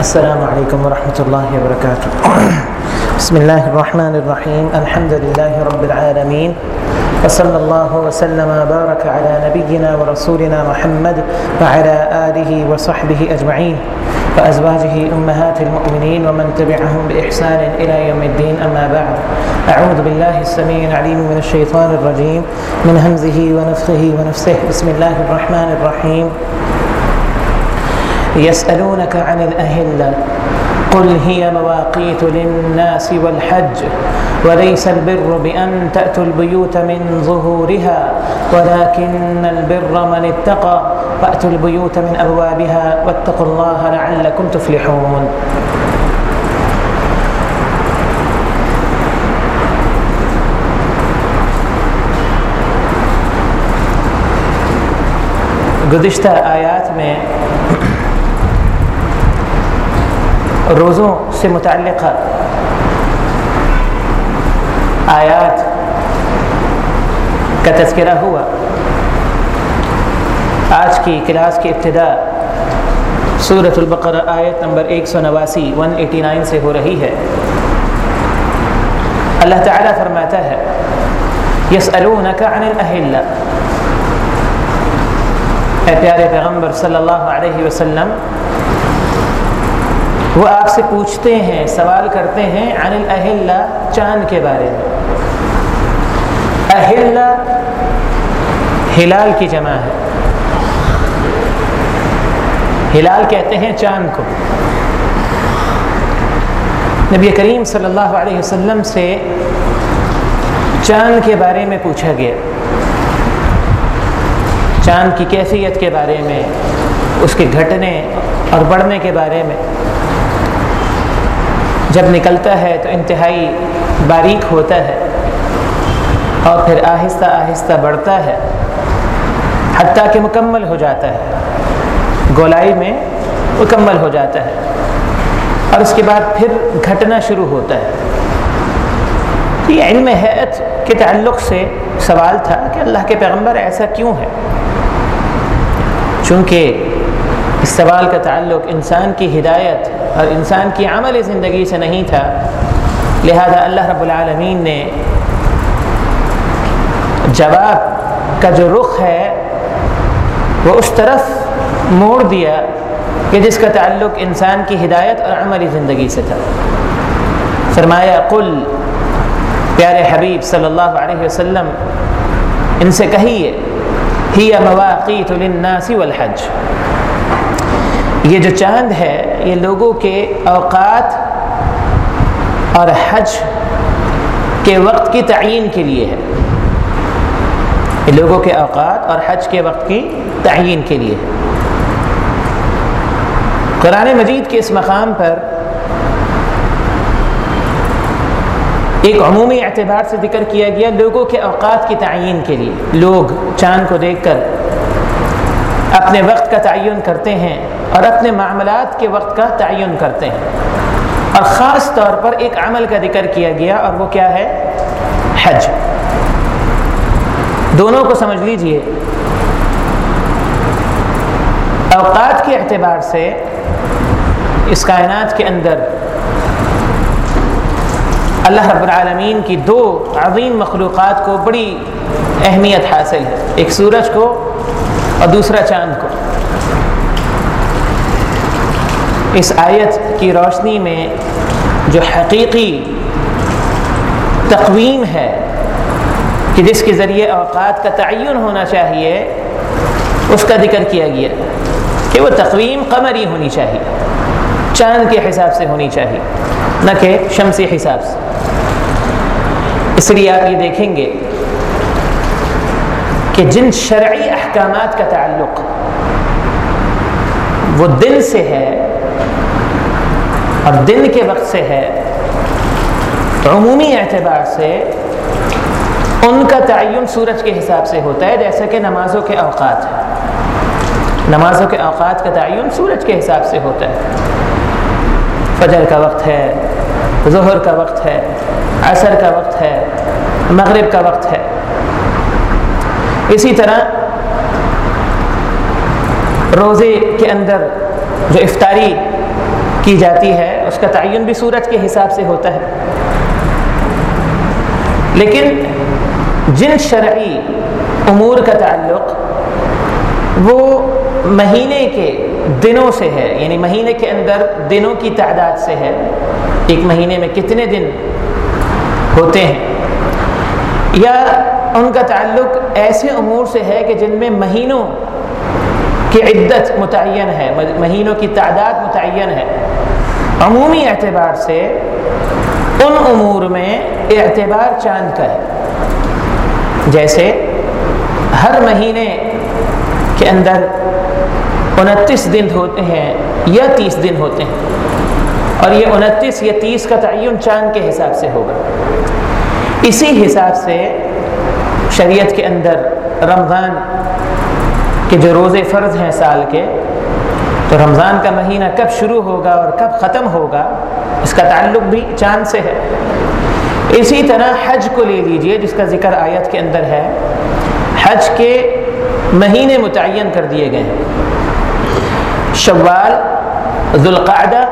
السلام علیکم ورحمۃ اللہ وبرکاتہ بسم اللہ الرحمن الرحیم الحمد للہ رب العالمین وصلی اللہ وسلم بارک علی نبینا ورسولنا محمد وعلى آلہ وصحبہ اجمعین وأزواجه أمهات المؤمنين ومن تبعهم بإحسان إلى يوم الدين. أما بعد أعوذ بالله السميع العليم من الشيطان الرجيم. من همزه ونفخه ونفسه. بسم الله الرحمن الرحيم. يسألونك عن الأهلة قل هي مواقيت للناس والحج وليس البر بأن تأتوا البيوت من ظهورها ولكن البر من اتقى فأتوا البيوت من أبوابها واتقوا الله لعلكم تفلحون. گزشتہ آیات میں روزوں سے متعلقہ آیات کا تذکرہ ہوا۔ آج کی کلاس کی ابتدا صورت البقرہ آیت نمبر ایک سو نواسی ون ایٹی نائن سے ہو رہی ہے۔ اللہ تعالیٰ فرماتا ہے، یسألونک عن الاہلہ اے پیارے پیغمبر صلی اللہ علیہ وسلم وہ آپ سے پوچھتے ہیں، سوال کرتے ہیں عن الاہلہ چاند کے بارے میں۔ اہلہ ہلال کی جمع ہے۔ ہلال کہتے ہیں چاند کو۔ نبی کریم صلی اللہ علیہ وسلم سے چاند کے بارے میں پوچھا گیا۔ چاند کی کیفیت کے بارے میں، اس کے گھٹنے اور بڑھنے کے بارے میں۔ جب نکلتا ہے تو انتہائی باریک ہوتا ہے اور پھر آہستہ آہستہ بڑھتا ہے، حتیٰ کہ مکمل ہو جاتا ہے۔ گولائی میں مکمل ہو جاتا ہے۔ اور اس کے بعد پھر گھٹنا شروع ہوتا ہے۔ یہ علم حیت کے تعلق سے سوال تھا کہ اللہ کے پیغمبر ایسا کیوں ہے چونکہ اس سوال کا تعلق انسان کی ہدایت اور انسان کی عمل زندگی سے نہیں تھا۔ لہذا اللہ رب العالمین نے جواب کا جو رخ ہے، وہ اس طرف موڑ دیا کہ جس کا تعلق انسان کی ہدایت اور عملی زندگی سے تھا۔ فرمایا، قل پیارے حبیب صلی اللہ علیہ وسلم، ان سے کہیے، ہی مواقیت للناس والحج یہ جو چاند ہے، یہ لوگوں کے اوقات اور حج کے وقت کی تعین کے لیے ہے۔ یہ لوگوں کے اوقات اور حج کے وقت کی تعین کے لیے ہے۔ قرآن مجید کے اس مقام پر ایک عمومی اعتبار سے ذکر کیا گیا لوگوں کے اوقات کی تعین کے لیے۔ لوگ چاند کو دیکھ کر اپنے وقت کا تعین کرتے ہیں اور اپنے معاملات کے وقت کا تعین کرتے ہیں۔ اور خاص طور پر ایک عمل کا ذکر کیا گیا اور وہ کیا ہے؟ حج۔ دونوں کو سمجھ لیجیے۔ اوقات کے اعتبار سے اس کائنات کے اندر اللہ رب العالمین کی دو عظیم مخلوقات کو بڑی اہمیت حاصل ہے۔ ایک سورج کو اور دوسرا چاند کو۔ اس آیت کی روشنی میں جو حقیقی تقویم ہے کہ جس کے ذریعے اوقات کا تعین ہونا چاہیے، اس کا ذکر کیا گیا کہ وہ تقویم قمری ہونی چاہیے، چاند کے حساب سے ہونی چاہیے، نہ کہ شمسی حساب سے۔ اس لیے آپ یہ دیکھیں گے کہ جن شرعی احکامات کا تعلق وہ دن سے ہے اور دن کے وقت سے ہے، عمومی اعتبار سے ان کا تعین سورج کے حساب سے ہوتا ہے، جیسا کہ نمازوں کے اوقات ہے نمازوں کے اوقات کا تعین سورج کے حساب سے ہوتا ہے۔ فجر کا وقت ہے، ظہر کا وقت ہے، عصر کا وقت ہے، مغرب کا وقت ہے۔ اسی طرح روزے کے اندر جو افطاری کی جاتی ہے، اس کا تعین بھی سورج کے حساب سے ہوتا ہے۔ لیکن جن شرعی امور کا تعلق وہ مہینے کے دنوں سے ہے یعنی مہینے کے اندر دنوں کی تعداد سے ہے۔ ایک مہینے میں کتنے دن ہوتے ہیں؟ یا ان کا تعلق ایسے امور سے ہے کہ جن میں مہینوں کی عدت متعین ہے مہینوں کی تعداد متعین ہے۔ عمومی اعتبار سے ان امور میں اعتبار چاند کا ہے۔ جیسے ہر مہینے کے اندر انتیس دن ہوتے ہیں یا تیس دن ہوتے ہیں۔ اور یہ انتیس یا تیس کا تعین چاند کے حساب سے ہوگا۔ اسی حساب سے شریعت کے اندر رمضان کے جو روزے فرض ہیں سال کے، تو رمضان کا مہینہ کب شروع ہوگا اور کب ختم ہوگا، اس کا تعلق بھی چاند سے ہے۔ اسی طرح حج کو لے لیجیے، جس کا ذکر آیت کے اندر ہے۔ حج کے مہینے متعین کر دیے گئے ہیں۔ شوال، ذوالقعدہ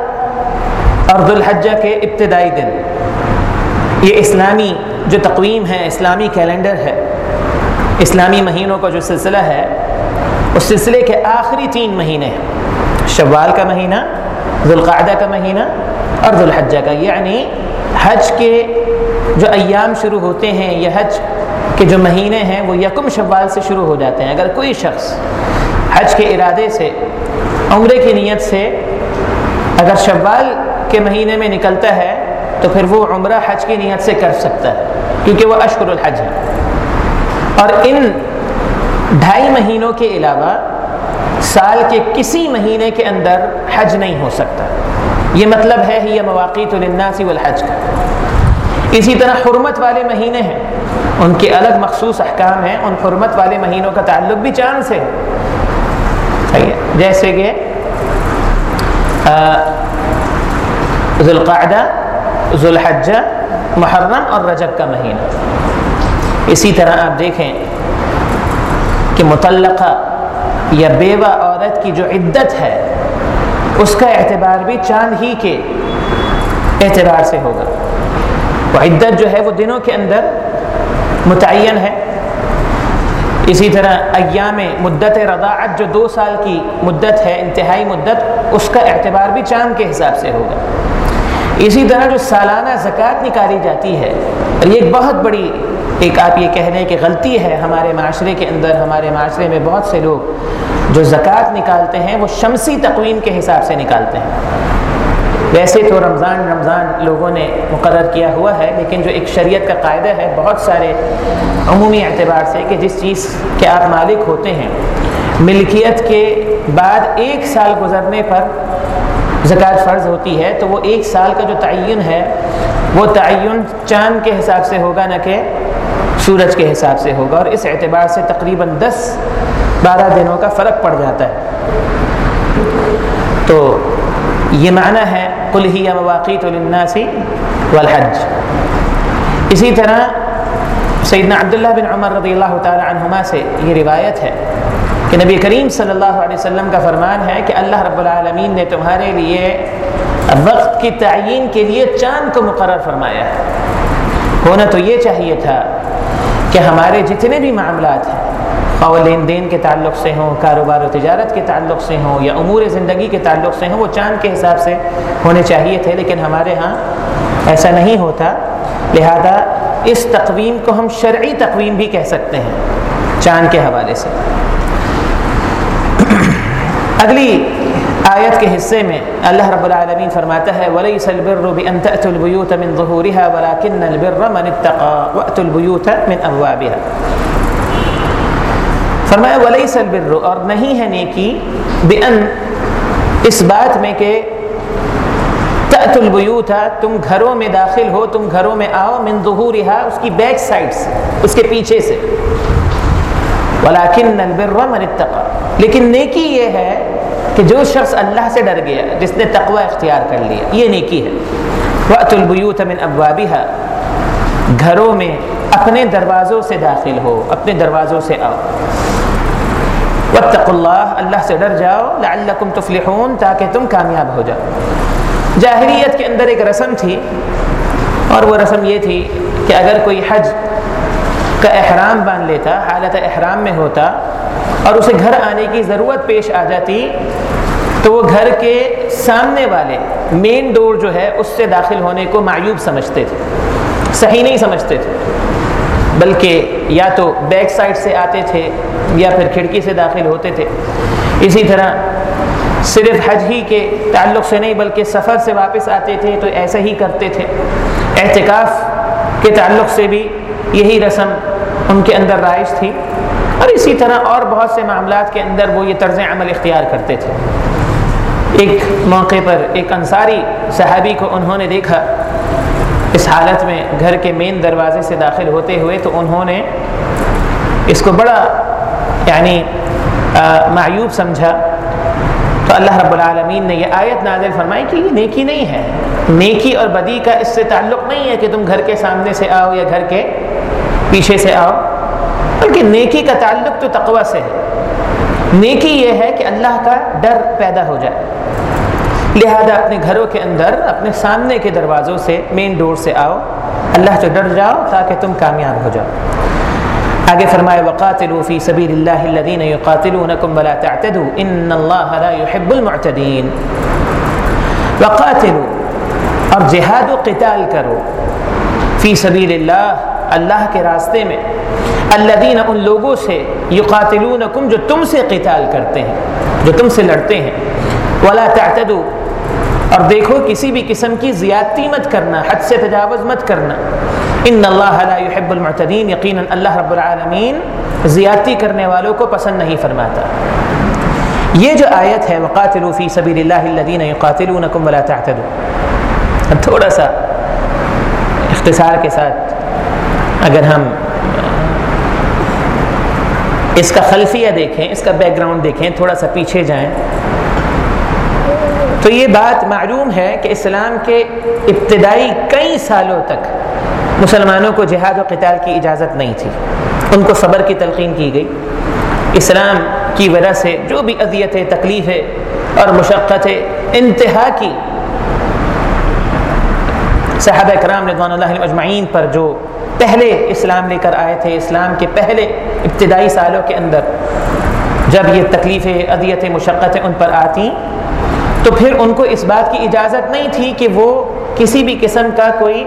اور ذوالحجہ کے ابتدائی دن۔ یہ اسلامی جو تقویم ہے، اسلامی کیلنڈر ہے۔ اسلامی مہینوں کا جو سلسلہ ہے، اس سلسلے کے آخری تین مہینے ہیں شوال کا مہینہ، ذوالقعدہ کا مہینہ اور ذوالحجہ کا یعنی حج کے جو ایام شروع ہوتے ہیں یا حج کے جو مہینے ہیں، وہ یکم شوال سے شروع ہو جاتے ہیں۔ اگر کوئی شخص حج کے ارادے سے، عمرے کی نیت سے اگر شوال کے مہینے میں نکلتا ہے، تو پھر وہ عمرہ حج کی نیت سے کر سکتا ہے، کیونکہ وہ اشکر الحج ہے۔ اور ان ڈھائی مہینوں کے علاوہ سال کے کسی مہینے کے اندر حج نہیں ہو سکتا۔ یہ مطلب ہے یہ مواقع تو لناسی والحج۔ کا اسی طرح حرمت والے مہینے ہیں۔ ان کے الگ مخصوص احکام ہیں۔ ان حرمت والے مہینوں کا تعلق بھی چاند سے ہے۔ جیسے کہ ذوالقعدہ، ذوالحجہ، محرم اور رجب کا مہینہ۔ اسی طرح آپ دیکھیں کہ متعلقہ یا بیوہ عورت کی جو عدت ہے، اس کا اعتبار بھی چاند ہی کے اعتبار سے ہوگا۔ وہ عدت جو ہے، وہ دنوں کے اندر متعین ہے۔ اسی طرح ایام مدت رضاعت، جو دو سال کی مدت ہے، انتہائی مدت، اس کا اعتبار بھی چاند کے حساب سے ہوگا۔ اسی طرح جو سالانہ زکوٰۃ نکالی جاتی ہے اور یہ ایک بہت بڑی ایک آپ یہ کہہ لیں کہ غلطی ہے، ہمارے معاشرے کے اندر، ہمارے معاشرے میں بہت سے لوگ جو زکوٰۃ نکالتے ہیں، وہ شمسی تقویم کے حساب سے نکالتے ہیں۔ ویسے تو رمضان رمضان لوگوں نے مقرر کیا ہوا ہے، لیکن جو ایک شریعت کا قاعدہ ہے، بہت سارے عمومی اعتبار سے کہ جس چیز کے آپ مالک ہوتے ہیں، ملکیت کے بعد ایک سال گزرنے پر زکوٰۃ فرض ہوتی ہے، تو وہ ایک سال کا جو تعین ہے، وہ تعین چاند کے حساب سے ہوگا، نہ کہ سورج کے حساب سے ہوگا اور اس اعتبار سے تقریباً دس بارہ دنوں کا فرق پڑ جاتا ہے۔ تو یہ معنی ہے ہی مواقع للناس والحج۔ اسی طرح سیدنا عبداللہ بن عمر رضی اللہ تعالی عنہما سے یہ روایت ہے کہ نبی کریم صلی اللہ علیہ وسلم کا فرمان ہے کہ اللہ رب العالمین نے تمہارے لیے وقت کی تعین کے لیے چاند کو مقرر فرمایا۔ ہے ہونا تو یہ چاہیے تھا کہ ہمارے جتنے بھی معاملات ہیں، اور لین دین کے تعلق سے ہوں، کاروبار و تجارت کے تعلق سے ہوں، یا امور زندگی کے تعلق سے ہوں، وہ چاند کے حساب سے ہونے چاہیے تھے، لیکن ہمارے ہاں ایسا نہیں ہوتا۔ لہذا اس تقویم کو ہم شرعی تقویم بھی کہہ سکتے ہیں، چاند کے حوالے سے۔ اگلی آیت کے حصے میں اللہ رب العالمین فرماتا ہے، وَلَيْسَ الْبِرُّ بِأَن تَأْتُوا الْبُيُوتَ مِن ظُهُورِهَا، وَلَكِنَّ الْبِرَّ مَنِ اتَّقَى وَأْتُوا الْبُيُوتَ مِنْ أَبْوَابِهَا۔ فرمایا، وَلَيْسَ الْبِرُّ، اور نہیں ہے نیکی بِأَن اس بات میں کہ تَأْتُوا الْبُيُوتَ، تم گھروں میں داخل ہو، تم گھروں میں آؤ من ظُهُورِهَا، اس کی بیک سائڈ سے اس کے پیچھے سے۔ وَلَكِنَّ الْبِرَّ مَنِ اتَّقَى۔ لیکن نیکی یہ ہے کہ جو شخص اللہ سے ڈر گیا، جس نے تقوی اختیار کر لیا، یہ نیکی ہے۔ وقت البیوت من ابوابہ گھروں میں اپنے دروازوں سے داخل ہو، اپنے دروازوں سے آؤ۔ واتقوا اللہ اللہ سے ڈر جاؤ۔ لعلکم تفلحون، تاکہ تم کامیاب ہو جاؤ۔ جاہریت کے اندر ایک رسم تھی، اور وہ رسم یہ تھی کہ اگر کوئی حج کا احرام باندھ لیتا، حالت احرام میں ہوتا اور اسے گھر آنے کی ضرورت پیش آ جاتی، تو وہ گھر کے سامنے والے مین ڈور جو ہے، اس سے داخل ہونے کو معیوب سمجھتے تھے۔ صحیح نہیں سمجھتے تھے۔ بلکہ یا تو بیک سائڈ سے آتے تھے یا پھر کھڑکی سے داخل ہوتے تھے۔ اسی طرح صرف حج ہی کے تعلق سے نہیں، بلکہ سفر سے واپس آتے تھے تو ایسا ہی کرتے تھے۔ اعتکاف کے تعلق سے بھی یہی رسم ان کے اندر رائج تھی۔ اور اسی طرح اور بہت سے معاملات کے اندر وہ یہ طرز عمل اختیار کرتے تھے۔ ایک موقع پر ایک انصاری صحابی کو انہوں نے دیکھا۔ اس حالت میں گھر کے مین دروازے سے داخل ہوتے ہوئے تو انہوں نے اس کو بڑا یعنی معیوب سمجھا۔ تو اللہ رب العالمین نے یہ آیت نازل فرمائی کہ یہ نیکی نہیں ہے۔ نیکی اور بدی کا اس سے تعلق نہیں ہے کہ تم گھر کے سامنے سے آؤ یا گھر کے پیچھے سے آؤ۔ بلکہ نیکی کا تعلق تو تقوی سے ہے۔ نیکی یہ ہے کہ اللہ کا ڈر پیدا ہو جائے۔ لہذا اپنے گھروں کے اندر، اپنے سامنے کے دروازوں سے مین ڈور سے آؤ۔ اللہ سے ڈر جاؤ تاکہ تم کامیاب ہو جاؤ۔ آگے فرمائے، وقاتلوا فی سبیل اللہ الذین یقاتلونکم ولا تعتدوا ان اللہ لا يحب المعتدین وقاتلوا اور جہاد و قتال کرو۔ فی سبیل اللہ اللہ کے راستے میں الذین ان لوگوں سے یقاتلونکم جو تم سے قتال کرتے ہیں، جو تم سے لڑتے ہیں۔ ولا تعتدوا، اور دیکھو کسی بھی قسم کی زیادتی مت کرنا، حد سے تجاوز مت کرنا۔ ان اللہ لا يحب المعتدین یقینا اللہ رب العالمین زیادتی کرنے والوں کو پسند نہیں فرماتا۔ یہ جو آیت ہے، وقاتلوا فی سبیل اللہ الذین یقاتلونکم ولا تعتدوا۔ تھوڑا سا اختصار کے ساتھ اگر ہم اس کا خلفیہ دیکھیں، اس کا بیک گراؤنڈ دیکھیں، تھوڑا سا پیچھے جائیں، تو یہ بات معلوم ہے کہ اسلام کے ابتدائی کئی سالوں تک مسلمانوں کو جہاد و قتال کی اجازت نہیں تھی۔ ان کو صبر کی تلقین کی گئی۔ اسلام کی وجہ سے جو بھی اذیتیں، تکلیفیں اور مشقتیں انتہا کی، صحابہ کرام رضوان اللہ اجمعین پر جو پہلے اسلام لے کر آئے تھے، اسلام کے پہلے ابتدائی سالوں کے اندر جب یہ تکلیفیں، اذیتیں، مشقتیں ان پر آتی، تو پھر ان کو اس بات کی اجازت نہیں تھی کہ وہ کسی بھی قسم کا کوئی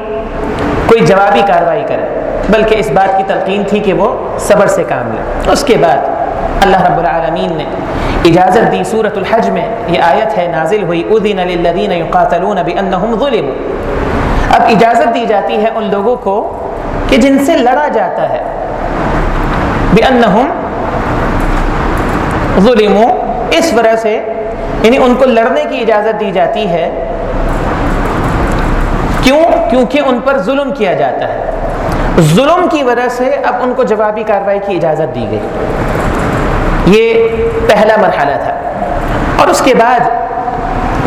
کوئی جوابی کارروائی کرے، بلکہ اس بات کی تلقین تھی کہ وہ صبر سے کام لے۔ اس کے بعد اللہ رب العالمین نے اجازت دی صورت الحج میں، یہ آیت ہے، نازل ہوئی ادین للذین یقاتلون بانہم ظلموا۔ اب اجازت دی جاتی ہے ان لوگوں کو کہ جن سے لڑا جاتا ہے۔ بانہم ظلموا۔ اس وجہ سے یعنی ان کو لڑنے کی اجازت دی جاتی ہے۔ کیوں؟ کیونکہ ان پر ظلم کیا جاتا ہے۔ ظلم کی وجہ سے اب ان کو جوابی کارروائی کی اجازت دی گئی۔ یہ پہلا مرحلہ تھا۔ اور اس کے بعد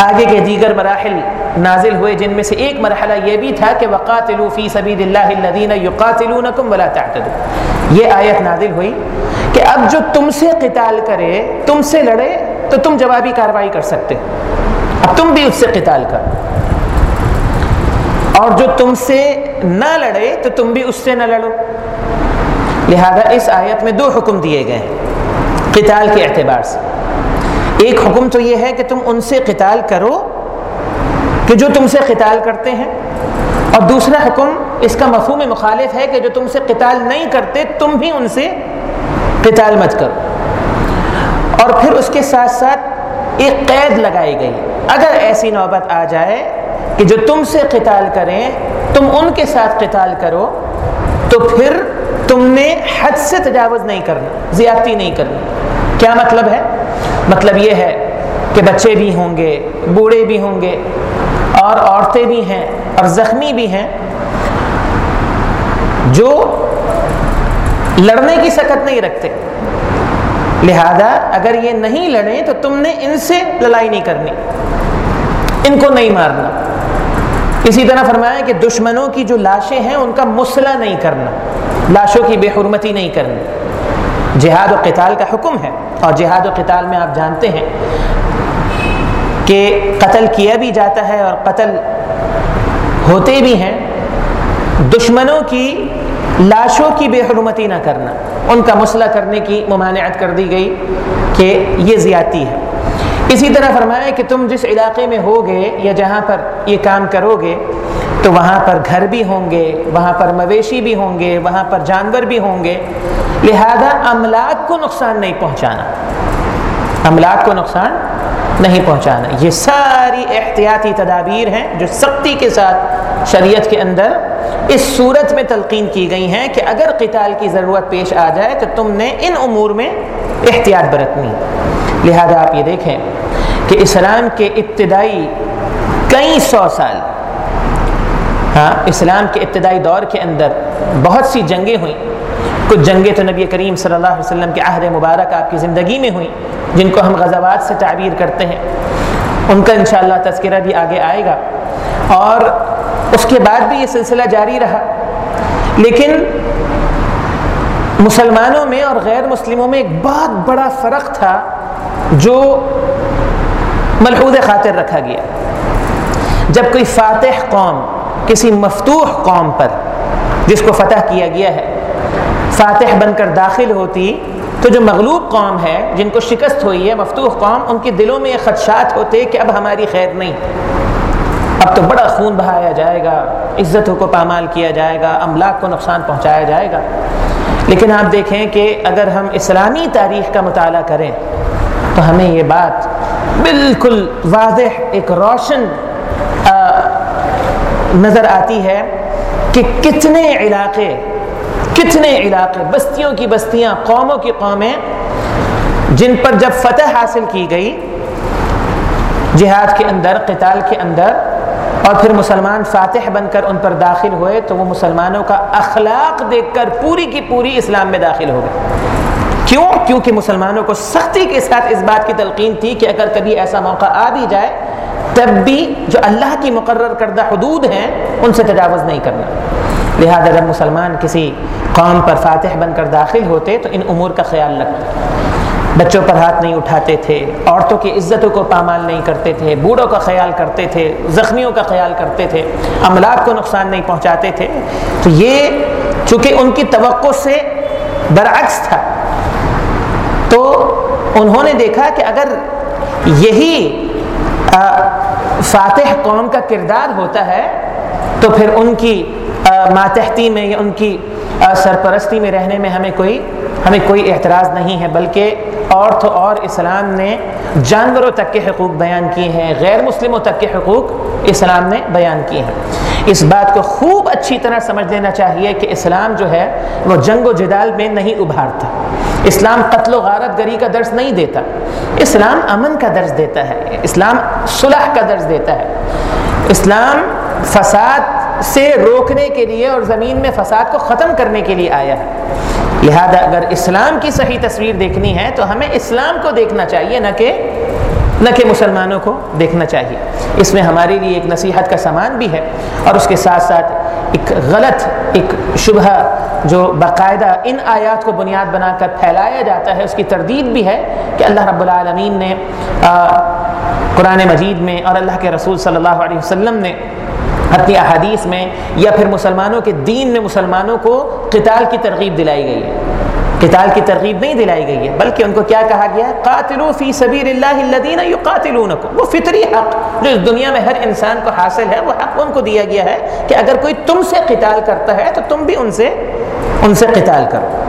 آگے کے دیگر مراحل نازل ہوئے، جن میں سے ایک مرحلہ یہ بھی تھا کہ وقاتلوا فی سبیل اللہ الذین یقاتلونکم ولا تعتدوا۔ یہ آیت نازل ہوئی کہ اب جو تم سے قتال کرے، تم سے لڑے، تو تم جوابی کارروائی کر سکتے۔ اب تم بھی اس سے قتال کر۔ اور جو تم سے نہ لڑے، تو تم بھی اس سے نہ لڑو۔ لہذا اس آیت میں دو حکم دیے گئے قتال کے اعتبار سے۔ ایک حکم تو یہ ہے کہ تم ان سے قتال کرو کہ جو تم سے قتال کرتے ہیں۔ اور دوسرا حکم اس کا مفہوم مخالف ہے کہ جو تم سے قتال نہیں کرتے، تم بھی ان سے قتال مت کرو۔ اور پھر اس کے ساتھ ساتھ ایک قید لگائی گئی۔ اگر ایسی نوبت آ جائے کہ جو تم سے قتال کریں، تم ان کے ساتھ قتال کرو، تو پھر تم نے حد سے تجاوز نہیں کرنا، زیادتی نہیں کرنی۔ کیا مطلب ہے؟ مطلب یہ ہے کہ بچے بھی ہوں گے، بوڑھے بھی ہوں گے اور عورتیں بھی ہیں اور زخمی بھی ہیں، جو لڑنے کی سکت نہیں رکھتے۔ لہذا اگر یہ نہیں لڑیں تو تم نے ان سے لڑائی نہیں کرنی، ان کو نہیں مارنا۔ اسی طرح فرمایا کہ دشمنوں کی جو لاشیں ہیں ان کا مسئلہ نہیں کرنا، لاشوں کی بے حرمتی نہیں کرنی۔ جہاد و قتال کا حکم ہے اور جہاد و قتال میں آپ جانتے ہیں کہ قتل کیا بھی جاتا ہے اور قتل ہوتے بھی ہیں، دشمنوں کی لاشوں کی بے حرمتی نہ کرنا۔ ان کا مسئلہ کرنے کی ممانعت کر دی گئی کہ یہ زیادتی ہے۔ اسی طرح فرمایا کہ تم جس علاقے میں ہوگے یا جہاں پر یہ کام کرو گے تو وہاں پر گھر بھی ہوں گے، وہاں پر مویشی بھی ہوں گے، وہاں پر جانور بھی ہوں گے۔ لہذا املاک کو نقصان نہیں پہنچانا۔ املاک کو نقصان نہیں پہنچانا۔ یہ ساری احتیاطی تدابیر ہیں جو سختی کے ساتھ شریعت کے اندر اس صورت میں تلقین کی گئی ہیں کہ اگر قتال کی ضرورت پیش آ جائے تو تم نے ان امور میں احتیاط برتنی۔ لہذا آپ یہ دیکھیں کہ اسلام کے ابتدائی کئی سو سال ہاں اسلام کے ابتدائی دور کے اندر بہت سی جنگیں ہوئیں۔ کچھ جنگیں تو نبی کریم صلی اللہ علیہ وسلم کے عہد مبارک آپ کی زندگی میں ہوئیں، جن کو ہم غزوات سے تعبیر کرتے ہیں۔ ان کا انشاءاللہ تذکرہ بھی آگے آئے گا۔ اور اس کے بعد بھی یہ سلسلہ جاری رہا۔ لیکن مسلمانوں میں اور غیر مسلموں میں ایک بہت بڑا فرق تھا جو ملحوظ خاطر رکھا گیا۔ جب کوئی فاتح قوم، کسی مفتوح قوم پر، جس کو فتح کیا گیا ہے فاتح بن کر داخل ہوتی تو جو مغلوب قوم ہے، جن کو شکست ہوئی ہے، مفتوح قوم، ان کے دلوں میں یہ خدشات ہوتے کہ اب ہماری خیر نہیں۔ اب تو بڑا خون بہایا جائے گا، عزتوں کو پامال کیا جائے گا، املاک کو نقصان پہنچایا جائے گا۔ لیکن آپ دیکھیں کہ اگر ہم اسلامی تاریخ کا مطالعہ کریں، تو ہمیں یہ بات بالکل واضح ایک روشن نظر آتی ہے کہ کتنے علاقے کتنے علاقے، بستیوں کی بستیاں، قوموں کی قومیں جن پر جب فتح حاصل کی گئی، جہاد کے اندر، قتال کے اندر، اور پھر مسلمان فاتح بن کر ان پر داخل ہوئے، تو وہ مسلمانوں کا اخلاق دیکھ کر پوری کی پوری اسلام میں داخل ہو گئے۔ کیوں؟ کیونکہ مسلمانوں کو سختی کے ساتھ اس بات کی تلقین تھی کہ اگر کبھی ایسا موقع آ بھی جائے، تب بھی جو اللہ کی مقرر کردہ حدود ہیں، ان سے تجاوز نہیں کرنا۔ لہذا جب مسلمان کسی قوم پر فاتح بن کر داخل ہوتے تو ان امور کا خیال رکھتے۔ بچوں پر ہاتھ نہیں اٹھاتے تھے، عورتوں کی عزتوں کو پامال نہیں کرتے تھے، بوڑھوں کا خیال کرتے تھے، زخمیوں کا خیال کرتے تھے، املاک کو نقصان نہیں پہنچاتے تھے۔ تو یہ چونکہ ان کی توقع سے برعکس تھا۔ تو انہوں نے دیکھا کہ اگر یہی فاتح قوم کا کردار ہوتا ہے تو پھر ان کی ماتحتی میں یا ان کی سرپرستی میں رہنے میں ہمیں کوئی ہمیں کوئی اعتراض نہیں ہے، بلکہ اور تو اور اسلام نے جانوروں تک کے حقوق بیان کیے ہیں، غیر مسلموں تک کے حقوق اسلام نے بیان کیے ہیں۔ اس بات کو خوب اچھی طرح سمجھ لینا چاہیے کہ اسلام جو ہے، وہ جنگ و جدال میں نہیں ابھارتا۔ اسلام قتل و غارت گری کا درس نہیں دیتا۔ اسلام امن کا درس دیتا ہے۔ اسلام صلح کا درس دیتا ہے۔ اسلام فساد سے روکنے کے لیے اور زمین میں فساد کو ختم کرنے کے لیے آیا ہے۔ لہذا اگر اسلام کی صحیح تصویر دیکھنی ہے تو ہمیں اسلام کو دیکھنا چاہیے، نہ کہ نہ کہ مسلمانوں کو دیکھنا چاہیے۔ اس میں ہمارے لیے ایک نصیحت کا سامان بھی ہے اور اس کے ساتھ ساتھ ایک غلط، ایک شبہ جو باقاعدہ ان آیات کو بنیاد بنا کر پھیلایا جاتا ہے، اس کی تردید بھی ہے کہ اللہ رب العالمین نے قرآن مجید میں اور اللہ کے رسول صلی اللہ علیہ وسلم نے اپنی احادیث میں یا پھر مسلمانوں کے دین میں مسلمانوں کو قتال کی ترغیب دلائی گئی ہے۔ قتال کی ترغیب نہیں دلائی گئی ہے، بلکہ ان کو کیا کہا گیا ہے؟ قاتلو فی سبیل اللہ الذین یقاتلونکم۔ وہ فطری حق، جو اس دنیا میں ہر انسان کو حاصل ہے، وہ حق ان کو دیا گیا ہے کہ اگر کوئی تم سے قتال کرتا ہے تو تم بھی ان سے ان سے قتال کرو۔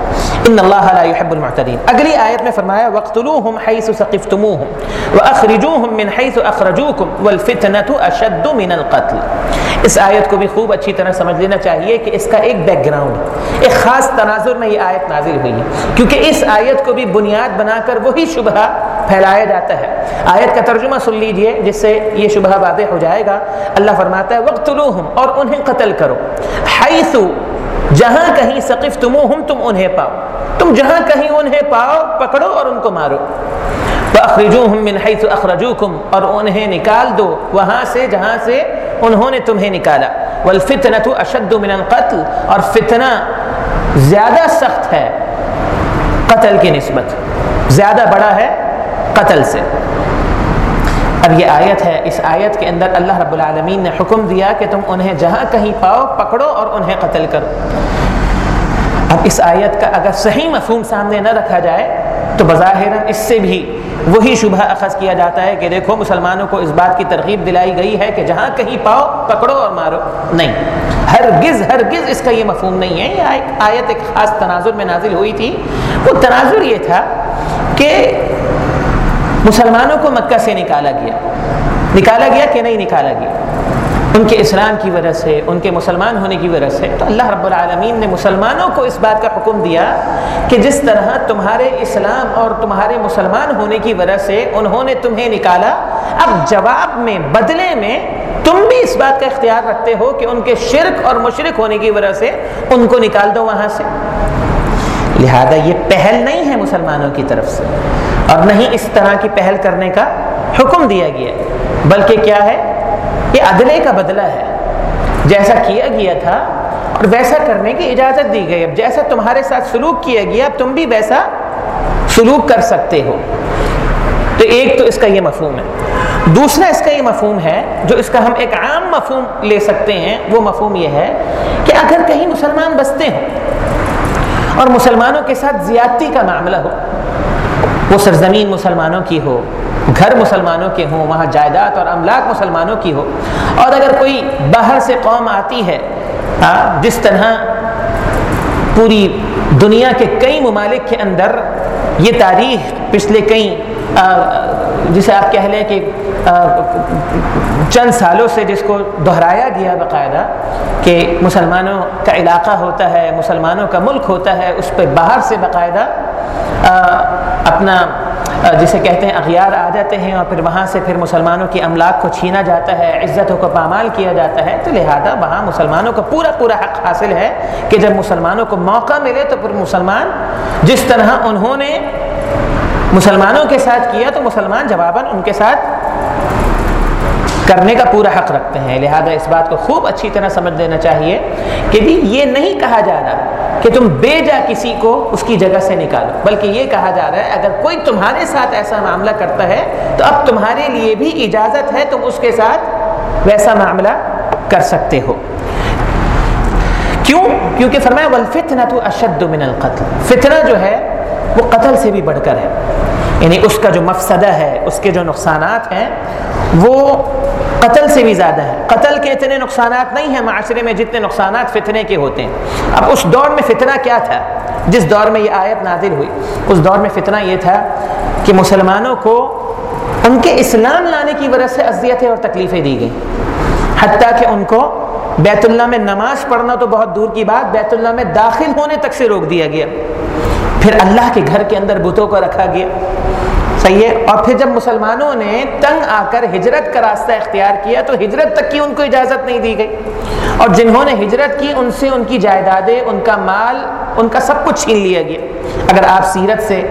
ان اللہ لا يحب المعتدین اگلی آیت میں فرمایا وقتلوهم حيث ثقفتموهم واخرجوهم من حيث اخرجوكم والفتنه اشد من القتل۔ اس آیت کو بھی خوب اچھی طرح سمجھ لینا چاہیے کہ اس کا ایک بیک گراؤنڈ ایک خاص تناظر میں یہ آیت نازل ہوئی ہے۔ کیونکہ اس آیت کو بھی بنیاد بنا کر وہی شبہ پھیلایا جاتا ہے۔ آیت کا ترجمہ سن لیجیے، جس سے یہ شبہ واضح ہو جائے گا۔ اللہ فرماتا ہے وقتلوهم اور انہیں قتل کرو۔ حیث جہاں کہیں ثقف تم تم انہیں پاؤ۔ تم جہاں کہیں انہیں پاؤ، پکڑو اور ان کو مارو۔ من حیث اخرجوکم، اور انہیں نکال دو وہاں سے جہاں سے انہوں نے تمہیں نکالا۔ والفتنة اشد من القتل، اور فتنہ زیادہ سخت ہے قتل کی نسبت۔ زیادہ بڑا ہے قتل سے۔ اب یہ آیت ہے، اس آیت کے اندر اللہ رب العالمین نے حکم دیا کہ تم انہیں جہاں کہیں پاؤ، پکڑو اور انہیں قتل کرو۔ اب اس آیت کا اگر صحیح مفہوم سامنے نہ رکھا جائے، تو بظاہر اس سے بھی وہی شبہ اخذ کیا جاتا ہے کہ دیکھو، مسلمانوں کو اس بات کی ترغیب دلائی گئی ہے کہ جہاں کہیں پاؤ، پکڑو اور مارو۔ نہیں، ہرگز ہرگز اس کا یہ مفہوم نہیں ہے۔ یہ آیت ایک خاص تناظر میں نازل ہوئی تھی۔ وہ تناظر یہ تھا کہ مسلمانوں کو مکہ سے نکالا گیا۔ نکالا گیا کہ نہیں نکالا گیا؟ ان کے اسلام کی وجہ سے، ان کے مسلمان ہونے کی وجہ سے۔ تو اللہ رب العالمین نے مسلمانوں کو اس بات کا حکم دیا کہ جس طرح تمہارے اسلام اور تمہارے مسلمان ہونے کی وجہ سے انہوں نے تمہیں نکالا، اب جواب میں، بدلے میں تم بھی اس بات کا اختیار رکھتے ہو کہ ان کے شرک اور مشرک ہونے کی وجہ سے ان کو نکال دو وہاں سے۔ لہذا یہ پہل نہیں ہے مسلمانوں کی طرف سے۔ اور نہیں اس طرح کی پہل کرنے کا حکم دیا گیا۔ بلکہ کیا ہے؟ یہ عدلے کا بدلہ ہے۔ جیسا کیا گیا تھا اور ویسا کرنے کی اجازت دی گئی۔ اب جیسا تمہارے ساتھ سلوک کیا گیا، اب تم بھی ویسا سلوک کر سکتے ہو۔ تو ایک تو اس کا یہ مفہوم ہے۔ دوسرا اس کا یہ مفہوم ہے، جو اس کا ہم ایک عام مفہوم لے سکتے ہیں، وہ مفہوم یہ ہے کہ اگر کہیں مسلمان بستے ہوں اور مسلمانوں کے ساتھ زیادتی کا معاملہ ہو، وہ سرزمین مسلمانوں کی ہو، گھر مسلمانوں کے ہوں، وہاں جائیداد اور املاک مسلمانوں کی ہو۔ اور اگر کوئی باہر سے قوم آتی ہے جس طرح پوری دنیا کے کئی ممالک کے اندر یہ تاریخ پچھلے کئی جسے آپ کہہ لیں کہ چند سالوں سے جس کو دہرایا گیا باقاعدہ کہ مسلمانوں کا علاقہ ہوتا ہے، مسلمانوں کا ملک ہوتا ہے، اس پہ باہر سے باقاعدہ اپنا جسے کہتے ہیں اغیار آ جاتے ہیں اور پھر وہاں سے پھر مسلمانوں کی املاک کو چھینا جاتا ہے، عزتوں کو پامال کیا جاتا ہے، تو لہذا وہاں مسلمانوں کو پورا پورا حق حاصل ہے کہ جب مسلمانوں کو موقع ملے تو پھر مسلمان جس طرح انہوں نے مسلمانوں کے ساتھ کیا تو مسلمان جواباً ان کے ساتھ کرنے کا پورا حق رکھتے ہیں۔ لہذا اس بات کو خوب اچھی طرح سمجھ لینا چاہیے کہ جی یہ نہیں کہا جا رہا کہ تم بے جا کسی کو اس کی جگہ سے نکالو، بلکہ یہ کہا جا رہا ہے، اگر کوئی تمہارے ساتھ ایسا معاملہ کرتا ہے تو اب تمہارے لیے بھی اجازت ہے تم اس کے ساتھ ویسا معاملہ کر سکتے ہو۔ کیوں؟ کیونکہ فرمایا والفتنہ تو اشد من القتل۔ فتنہ جو ہے وہ قتل سے بھی بڑھ کر ہے۔ یعنی اس کا جو مفسدہ ہے، اس کے جو نقصانات ہیں، وہ قتل سے بھی زیادہ ہے قتل کے اتنے نقصانات نہیں ہیں معاشرے میں جتنے نقصانات فتنے کے ہوتے ہیں۔ اب اس دور میں فتنہ کیا تھا؟ جس دور میں یہ آیت نازل ہوئی، اس دور میں فتنہ یہ تھا کہ مسلمانوں کو ان کے اسلام لانے کی وجہ سے اذیتیں اور تکلیفیں دی گئیں۔ حتیٰ کہ ان کو بیت اللہ میں نماز پڑھنا تو بہت دور کی بات، بیت اللہ میں داخل ہونے تک سے روک دیا گیا۔ پھر اللہ کے گھر کے اندر بتوں کو رکھا گیا۔ صحیح ہے؟ اور پھر جب مسلمانوں نے تنگ آ کر ہجرت کا راستہ اختیار کیا تو ہجرت تک کی ان کو اجازت نہیں دی گئی۔ اور جنہوں نے ہجرت کی ان سے ان کی جائیدادیں، ان کا مال، ان کا سب کچھ چھین لیا گیا۔ اگر آپ سیرت سے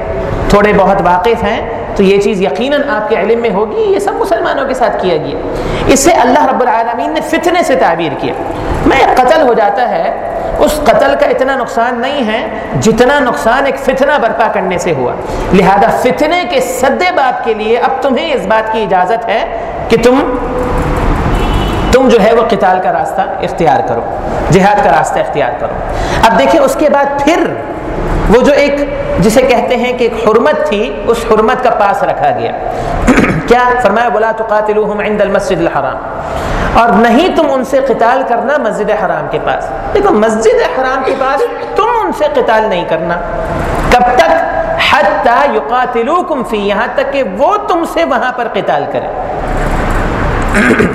تھوڑے بہت واقف ہیں تو یہ چیز یقیناً آپ کے علم میں ہوگی، یہ سب مسلمانوں کے ساتھ کیا گیا۔ اس سے اللہ رب العالمین نے فتنے سے تعبیر کیا۔ میں قتل ہو جاتا ہے اس قتل کا اتنا نقصان نہیں ہے جتنا نقصان ایک فتنہ برپا کرنے سے ہوا۔ لہذا فتنے کے سدے بات کے لیے اب تمہیں اس بات کی اجازت ہے کہ تم تم جو ہے وہ قتال کا راستہ اختیار کرو، جہاد کا راستہ اختیار کرو۔ اب دیکھیں اس کے بعد پھر وہ جو ایک جسے کہتے ہیں کہ ایک حرمت تھی، اس حرمت کا پاس رکھا گیا۔ کیا؟ فرمایا بولا تو قاتل عند المسجد الحرام۔ اور نہیں تم ان سے قتال کرنا مسجد حرام کے پاس۔ دیکھو، مسجد حرام کے پاس تم ان سے قتال نہیں کرنا۔ کب تک حتی یقاتلوکم فی، یہاں تک کہ وہ تم سے وہاں پر قتال کرے۔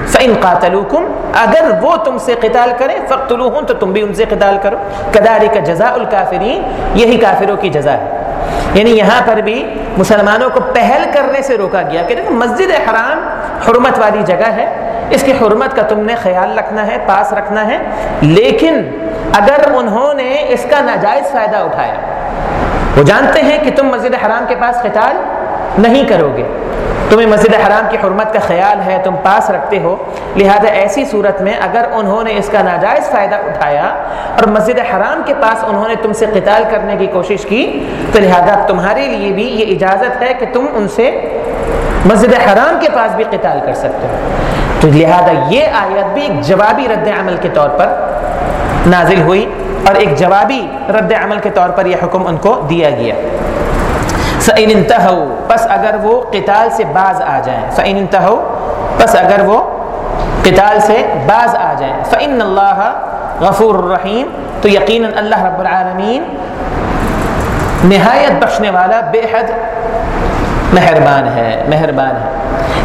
فَإِن قَاتَلُوكُمْ، اگر وہ تم سے قتال کریں فَقْتُلُوهُمْ تو تم بھی ان سے قتال کرو۔ كَذَلِكَ جَزَاءُ الْكَافِرِينَ یہی کافروں کی جزا ہے۔ یعنی یہاں پر بھی مسلمانوں کو پہل کرنے سے روکا گیا کہ دیکھو، مسجد حرام حرمت والی جگہ ہے۔ اس کی حرمت کا تم نے خیال رکھنا ہے، پاس رکھنا ہے۔ لیکن اگر انہوں نے اس کا ناجائز فائدہ اٹھایا، وہ جانتے ہیں کہ تم مسجد حرام کے پاس قتال نہیں کرو گے۔ تمہیں مسجد حرام کی حرمت کا خیال ہے، تم پاس رکھتے ہو۔ لہذا ایسی صورت میں اگر انہوں نے اس کا ناجائز فائدہ اٹھایا اور مسجد حرام کے پاس انہوں نے تم سے قتال کرنے کی کوشش کی، تو لہذا تمہارے لیے بھی یہ اجازت ہے کہ تم ان سے مسجد حرام کے پاس بھی قتال کر سکتے ہو۔ تو لہذا یہ آیت بھی ایک جوابی رد عمل کے طور پر نازل ہوئی اور ایک جوابی رد عمل کے طور پر یہ حکم ان کو دیا گیا۔ فعین انتہو پس اگر وہ قتال سے باز آ جائیں۔ فعین انتہو پس اگر وہ قتال سے باز آ جائیں۔ فعن اللہ غفور الرحیم تو یقیناً اللہ رب العالمین نہایت بخشنے والا بے حد مہربان ہے مہربان ہے۔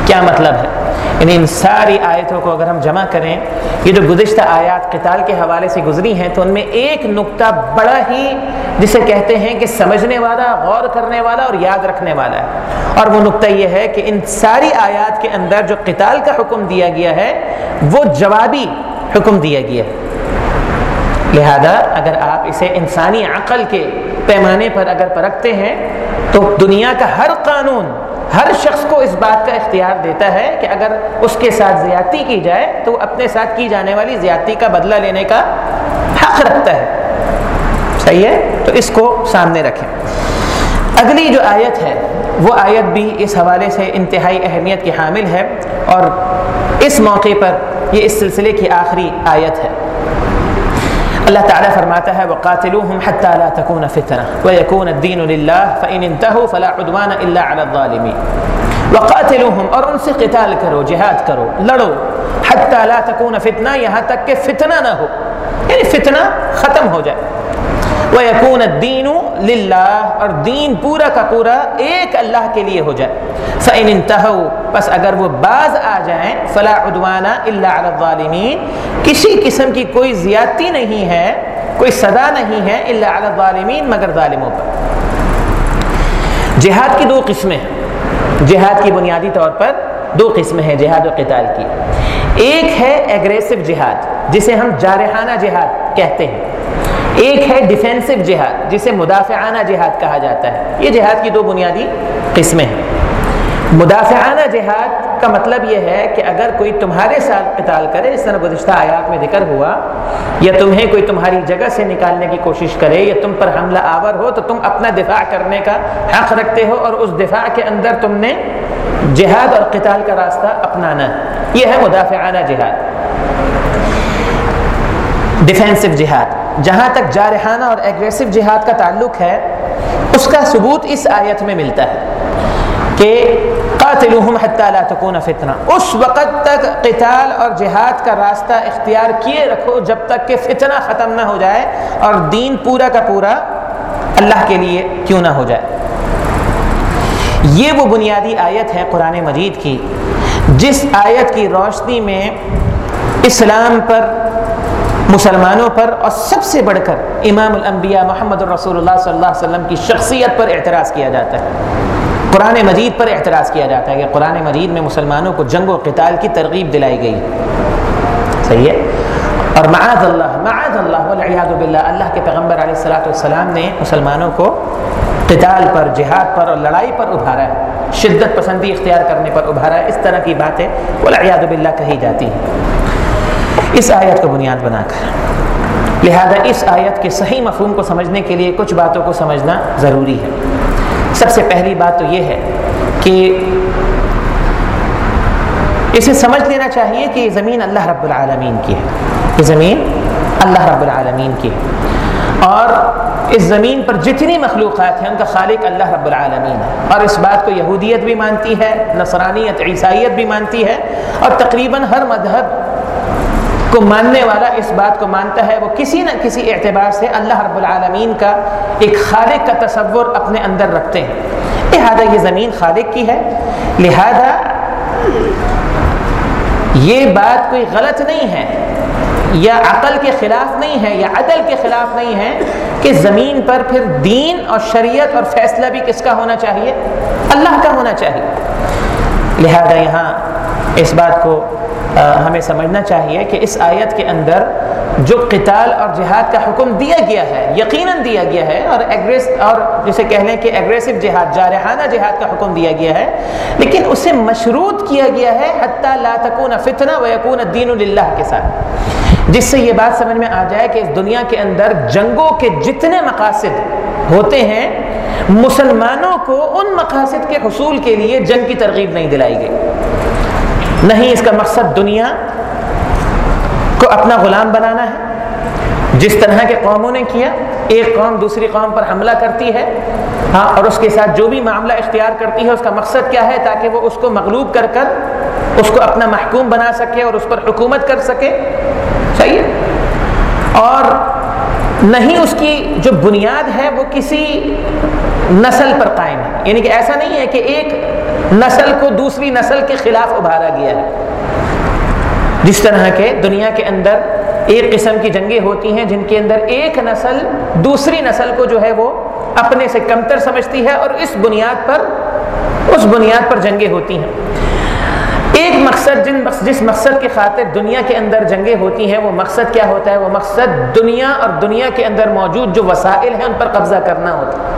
کیا مطلب ہے؟ یعنی ان ساری آیتوں کو اگر ہم جمع کریں، یہ جو گزشتہ آیات قتال کے حوالے سے گزری ہیں، تو ان میں ایک نقطہ بڑا ہی جسے کہتے ہیں کہ سمجھنے والا، غور کرنے والا اور یاد رکھنے والا ہے۔ اور وہ نقطہ یہ ہے کہ ان ساری آیات کے اندر جو قتال کا حکم دیا گیا ہے، وہ جوابی حکم دیا گیا ہے۔ لہذا اگر آپ اسے انسانی عقل کے پیمانے پر اگر پرکھتے ہیں، تو دنیا کا ہر قانون ہر شخص کو اس بات کا اختیار دیتا ہے کہ اگر اس کے ساتھ زیادتی کی جائے تو وہ اپنے ساتھ کی جانے والی زیادتی کا بدلہ لینے کا حق رکھتا ہے۔ صحیح ہے؟ تو اس کو سامنے رکھیں۔ اگلی جو آیت ہے، وہ آیت بھی اس حوالے سے انتہائی اہمیت کی حامل ہے اور اس موقع پر یہ اس سلسلے کی آخری آیت ہے۔ اللہ تعالیٰ فرماتا وقاتلوهم حتى لا تكون فتنة. ويكون الدين لله فإن انتهوا فلا عدوان إلا على الظالمين. وقاتلوهم سے قتال کرو جہاد کرو لڑو حتى لا تكون فتنة یہاں تک کہ فتنہ نہ ہو یعنی فتنہ ختم ہو جائے. وَيَكُونَ الدِّينُ لِلَّهِ اور دین پورا کا پورا ایک اللہ کے لیے ہو جائے۔ فَإِنِ انْتَهَوْا پس اگر وہ باز آ جائیں، فَلَا عُدْوَانَ إِلَّا عَلَى الظَّالِمِينَ۔ کسی قسم کی کوئی زیادتی نہیں ہے، کوئی صدا نہیں ہے الا علی الظالمین مگر ظالموں پر۔ جہاد کی دو قسمیں ہیں۔ جہاد کی بنیادی طور پر دو قسمیں ہیں، جہاد و قتال کی۔ ایک ہے ایگریسو جہاد، جسے ہم جارحانہ جہاد کہتے ہیں۔ ایک ہے ڈیفینسو جہاد، جسے مدافعانہ جہاد کہا جاتا ہے۔ یہ جہاد کی دو بنیادی قسمیں ہیں۔ مدافعانہ جہاد کا مطلب یہ ہے کہ اگر کوئی تمہارے ساتھ قتال کرے اس طرح گزشتہ آیات میں ذکر ہوا، یا تمہیں کوئی تمہاری جگہ سے نکالنے کی کوشش کرے، یا تم پر حملہ آور ہو، تو تم اپنا دفاع کرنے کا حق رکھتے ہو اور اس دفاع کے اندر تم نے جہاد اور قتال کا راستہ اپنانا۔ یہ ہے مدافعانہ جہاد۔ ڈیفینسو جہاد۔ جہاں تک جارحانہ اور ایگریسو جہاد کا تعلق ہے، اس کا ثبوت اس آیت میں ملتا ہے کہ قاتلوہم حتی لا تکون فتنہ۔ اس وقت تک قتال اور جہاد کا راستہ اختیار کیے رکھو جب تک کہ فتنہ ختم نہ ہو جائے اور دین پورا کا پورا اللہ کے لیے کیوں نہ ہو جائے۔ یہ وہ بنیادی آیت ہے قرآن مجید کی، جس آیت کی روشنی میں اسلام پر مسلمانوں پر اور سب سے بڑھ کر امام الانبیاء محمد الرسول اللہ صلی اللہ علیہ وسلم کی شخصیت پر اعتراض کیا جاتا ہے۔ قرآن مجید پر اعتراض کیا جاتا ہے کہ قرآن مجید میں مسلمانوں کو جنگ و قتال کی ترغیب دلائی گئی۔ صحیح ہے؟ اور معاذ اللہ معاذ اللہ، والعیاذ باللہ، اللہ کے پیغمبر علیہ السلاۃ والسلام نے مسلمانوں کو قتال پر، جہاد پر اور لڑائی پر ابھارا ہے۔ شدت پسندی اختیار کرنے پر ابھارا ہے۔ اس طرح کی باتیں والعیاذ باللہ کہی جاتی ہیں۔ اس آیت کو بنیاد بنا کر۔ لہذا اس آیت کے صحیح مفہوم کو سمجھنے کے لیے کچھ باتوں کو سمجھنا ضروری ہے۔ سب سے پہلی بات تو یہ ہے کہ اسے سمجھ لینا چاہیے کہ یہ زمین اللہ رب العالمین کی ہے۔ یہ زمین اللہ رب العالمین کی ہے۔ اور اس زمین پر جتنی مخلوقات ہیں، ان کا خالق اللہ رب العالمین ہے۔ اور اس بات کو یہودیت بھی مانتی ہے، نصرانیت، عیسائیت بھی مانتی ہے۔ اور تقریباً ہر مذہب کو ماننے والا اس بات کو مانتا ہے، وہ کسی نہ کسی اعتبار سے اللہ رب العالمین کا ایک خالق کا تصور اپنے اندر رکھتے ہیں۔ لہذا یہ زمین خالق کی ہے۔ لہذا یہ بات کوئی غلط نہیں ہے، یا عقل کے خلاف نہیں ہے، یا عدل کے خلاف نہیں ہے کہ زمین پر پھر دین اور شریعت اور فیصلہ بھی کس کا ہونا چاہیے؟ اللہ کا ہونا چاہیے۔ لہذا یہاں اس بات کو ہمیں سمجھنا چاہیے کہ اس آیت کے اندر جو قتال اور جہاد کا حکم دیا گیا ہے، یقیناً دیا گیا ہے، اور ایگریس اور جسے کہہ لیں کہ ایگریسو جہاد، جارحانہ جہاد کا حکم دیا گیا ہے، لیکن اسے مشروط کیا گیا ہے حتیٰ لا تکون فتنہ و یکون الدین اللہ کے ساتھ۔ جس سے یہ بات سمجھ میں آ جائے کہ اس دنیا کے اندر جنگوں کے جتنے مقاصد ہوتے ہیں، مسلمانوں کو ان مقاصد کے حصول کے لیے جنگ کی ترغیب نہیں دلائی گئی۔ نہیں اس کا مقصد دنیا کو اپنا غلام بنانا ہے۔ جس طرح کے قوموں نے کیا، ایک قوم دوسری قوم پر حملہ کرتی ہے ہاں اور اس کے ساتھ جو بھی معاملہ اختیار کرتی ہے، اس کا مقصد کیا ہے؟ تاکہ وہ اس کو مغلوب کر کر، اس کو اپنا محکوم بنا سکے اور اس پر حکومت کر سکے۔ صحیح ہے؟ اور نہیں اس کی جو بنیاد ہے، وہ کسی نسل پر قائم ہے۔ یعنی کہ ایسا نہیں ہے کہ ایک نسل کو دوسری نسل کے خلاف ابھارا گیا ہے۔ جس طرح کے دنیا کے اندر ایک قسم کی جنگیں ہوتی ہیں، جن کے اندر ایک نسل دوسری نسل کو جو ہے وہ اپنے سے کمتر سمجھتی ہے اور اس بنیاد پر، اس بنیاد پر جنگیں ہوتی ہیں۔ ایک مقصد، جن جس مقصد کی خاطر دنیا کے اندر جنگیں ہوتی ہیں، وہ مقصد کیا ہوتا ہے؟ وہ مقصد دنیا اور دنیا کے اندر موجود جو وسائل ہیں، ان پر قبضہ کرنا ہوتا ہے۔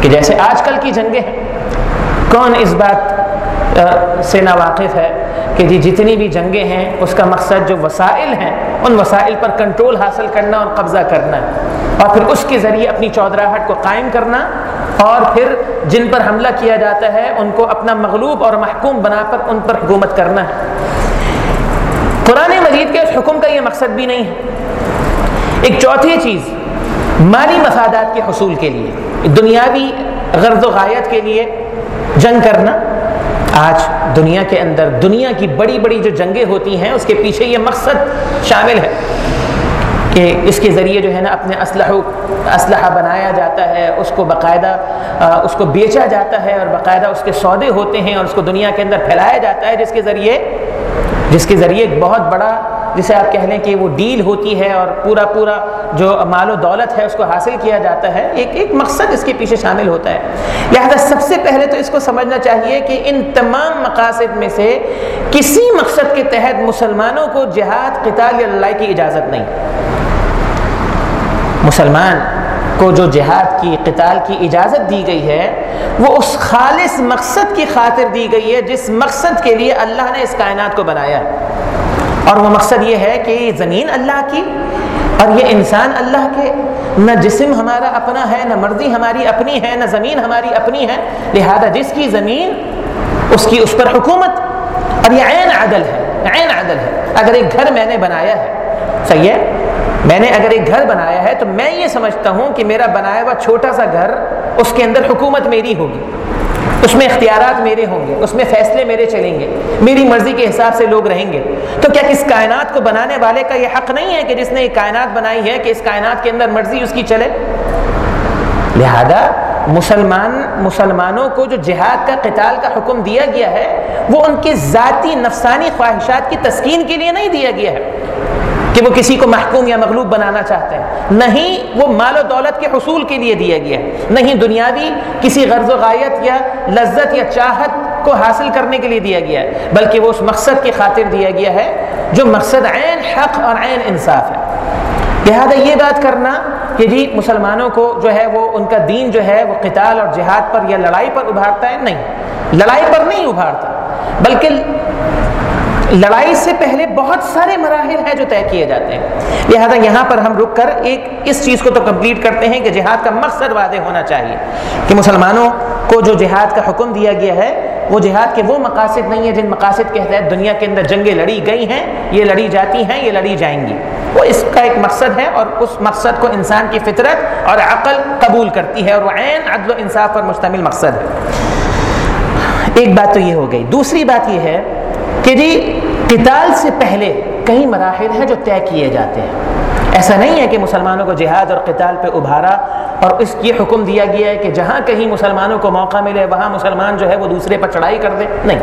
کہ جیسے آج کل کی جنگیں ہیں کون اس بات سے ناواقف ہے کہ جی جتنی بھی جنگیں ہیں، اس کا مقصد جو وسائل ہیں، ان وسائل پر کنٹرول حاصل کرنا اور قبضہ کرنا، اور پھر اس کے ذریعے اپنی چودراہٹ کو قائم کرنا، اور پھر جن پر حملہ کیا جاتا ہے، ان کو اپنا مغلوب اور محکوم بنا کر ان پر حکومت کرنا ہے۔ قرآن مجید کے اس حکم کا یہ مقصد بھی نہیں ہے۔ ایک چوتھی چیز، مالی مفادات کے حصول کے لیے، دنیاوی غرض و غایت کے لیے جنگ کرنا۔ آج دنیا کے اندر دنیا کی بڑی بڑی جو جنگیں ہوتی ہیں، اس کے پیچھے یہ مقصد شامل ہے کہ اس کے ذریعے جو ہے نا اپنے اسلحہ اسلحہ بنایا جاتا ہے، اس کو باقاعدہ اس کو بیچا جاتا ہے اور باقاعدہ اس کے سودے ہوتے ہیں اور اس کو دنیا کے اندر پھیلایا جاتا ہے، جس کے ذریعے، جس کے ذریعے ایک بہت بڑا جسے آپ کہہ لیں کہ وہ ڈیل ہوتی ہے اور پورا پورا جو مال و دولت ہے اس کو حاصل کیا جاتا ہے، ایک ایک مقصد اس کے پیچھے شامل ہوتا ہے۔ لہذا سب سے پہلے تو اس کو سمجھنا چاہیے کہ ان تمام مقاصد میں سے کسی مقصد کے تحت مسلمانوں کو جہاد، قتال یا لڑائی کی اجازت نہیں۔ مسلمان کو جو جہاد کی، قتال کی اجازت دی گئی ہے، وہ اس خالص مقصد کی خاطر دی گئی ہے جس مقصد کے لیے اللہ نے اس کائنات کو بنایا۔ اور وہ مقصد یہ ہے کہ یہ زمین اللہ کی اور یہ انسان اللہ کے، نہ جسم ہمارا اپنا ہے، نہ مرضی ہماری اپنی ہے، نہ زمین ہماری اپنی ہے، لہذا جس کی زمین، اس کی، اس پر حکومت۔ اور یہ عین عدل ہے، عین عدل ہے۔ اگر ایک گھر میں نے بنایا ہے، صحیح ہے؟ میں نے اگر ایک گھر بنایا ہے تو میں یہ سمجھتا ہوں کہ میرا بنایا ہوا چھوٹا سا گھر، اس کے اندر حکومت میری ہوگی۔ اس میں اختیارات میرے ہوں گے، اس میں فیصلے میرے چلیں گے، میری مرضی کے حساب سے لوگ رہیں گے۔ تو کیا کس کائنات کو بنانے والے کا یہ حق نہیں ہے کہ جس نے یہ کائنات بنائی ہے کہ اس کائنات کے اندر مرضی اس کی چلے؟ لہذا مسلمان، مسلمانوں کو جو جہاد کا، قتال کا حکم دیا گیا ہے، وہ ان کے ذاتی نفسانی خواہشات کی تسکین کے لیے نہیں دیا گیا ہے۔ کہ وہ کسی کو محکوم یا مغلوب بنانا چاہتے ہیں۔ نہیں، وہ مال و دولت کے حصول کے لیے دیا گیا ہے۔ نہیں، دنیاوی کسی غرض و غایت یا لذت یا چاہت کو حاصل کرنے کے لیے دیا گیا ہے، بلکہ وہ اس مقصد کی خاطر دیا گیا ہے جو مقصد عین حق اور عین انصاف ہے۔ لہذا یہ بات کرنا کہ جی مسلمانوں کو جو ہے وہ ان کا دین جو ہے وہ قتال اور جہاد پر یا لڑائی پر ابھارتا ہے؟ نہیں۔ لڑائی پر نہیں ابھارتا، بلکہ لڑائی سے پہلے بہت سارے مراحل ہیں جو طے کیے جاتے ہیں۔ لہذا یہاں پر ہم رک کر ایک اس چیز کو تو کمپلیٹ کرتے ہیں کہ جہاد کا مقصد واضح ہونا چاہیے۔ کہ مسلمانوں کو جو جہاد کا حکم دیا گیا ہے وہ جہاد کے وہ مقاصد نہیں ہیں جن مقاصد کے تحت دنیا کے اندر جنگیں لڑی گئی ہیں یہ لڑی جاتی ہیں یہ لڑی جائیں گی۔ وہ اس کا ایک مقصد ہے اور اس مقصد کو انسان کی فطرت اور عقل قبول کرتی ہے اور وہ عین عدل و انصاف پر مشتمل مقصد ہے۔ ایک بات تو یہ ہو گئی۔ دوسری بات یہ ہے کہ جی قتال سے پہلے کئی مراحل ہیں جو طے کیے جاتے ہیں۔ ایسا نہیں ہے کہ مسلمانوں کو جہاد اور قتال پہ ابھارا اور اس یہ حکم دیا گیا ہے کہ جہاں کہیں مسلمانوں کو موقع ملے، وہاں مسلمان جو ہے وہ دوسرے پر چڑھائی کر دے۔ نہیں،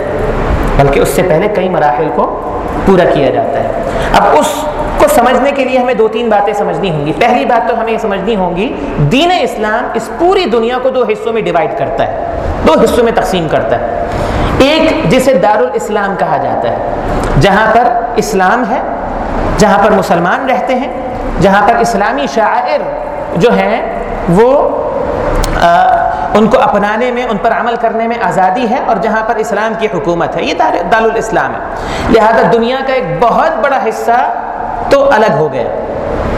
بلکہ اس سے پہلے کئی مراحل کو پورا کیا جاتا ہے۔ اب اس کو سمجھنے کے لیے ہمیں دو تین باتیں سمجھنی ہوں گی۔ پہلی بات تو ہمیں یہ سمجھنی ہوں گی، دین اسلام اس پوری دنیا کو دو حصوں میں ڈیوائڈ کرتا ہے، دو حصوں میں تقسیم کرتا ہے۔ ایک جسے دار الاسلام کہا جاتا ہے، جہاں پر اسلام ہے، جہاں پر مسلمان رہتے ہیں، جہاں پر اسلامی شاعر جو ہیں، وہ ان کو اپنانے میں، ان پر عمل کرنے میں آزادی ہے اور جہاں پر اسلام کی حکومت ہے۔ یہ دار الاسلام ہے۔ لہذا دنیا کا ایک بہت بڑا حصہ تو الگ ہو گیا۔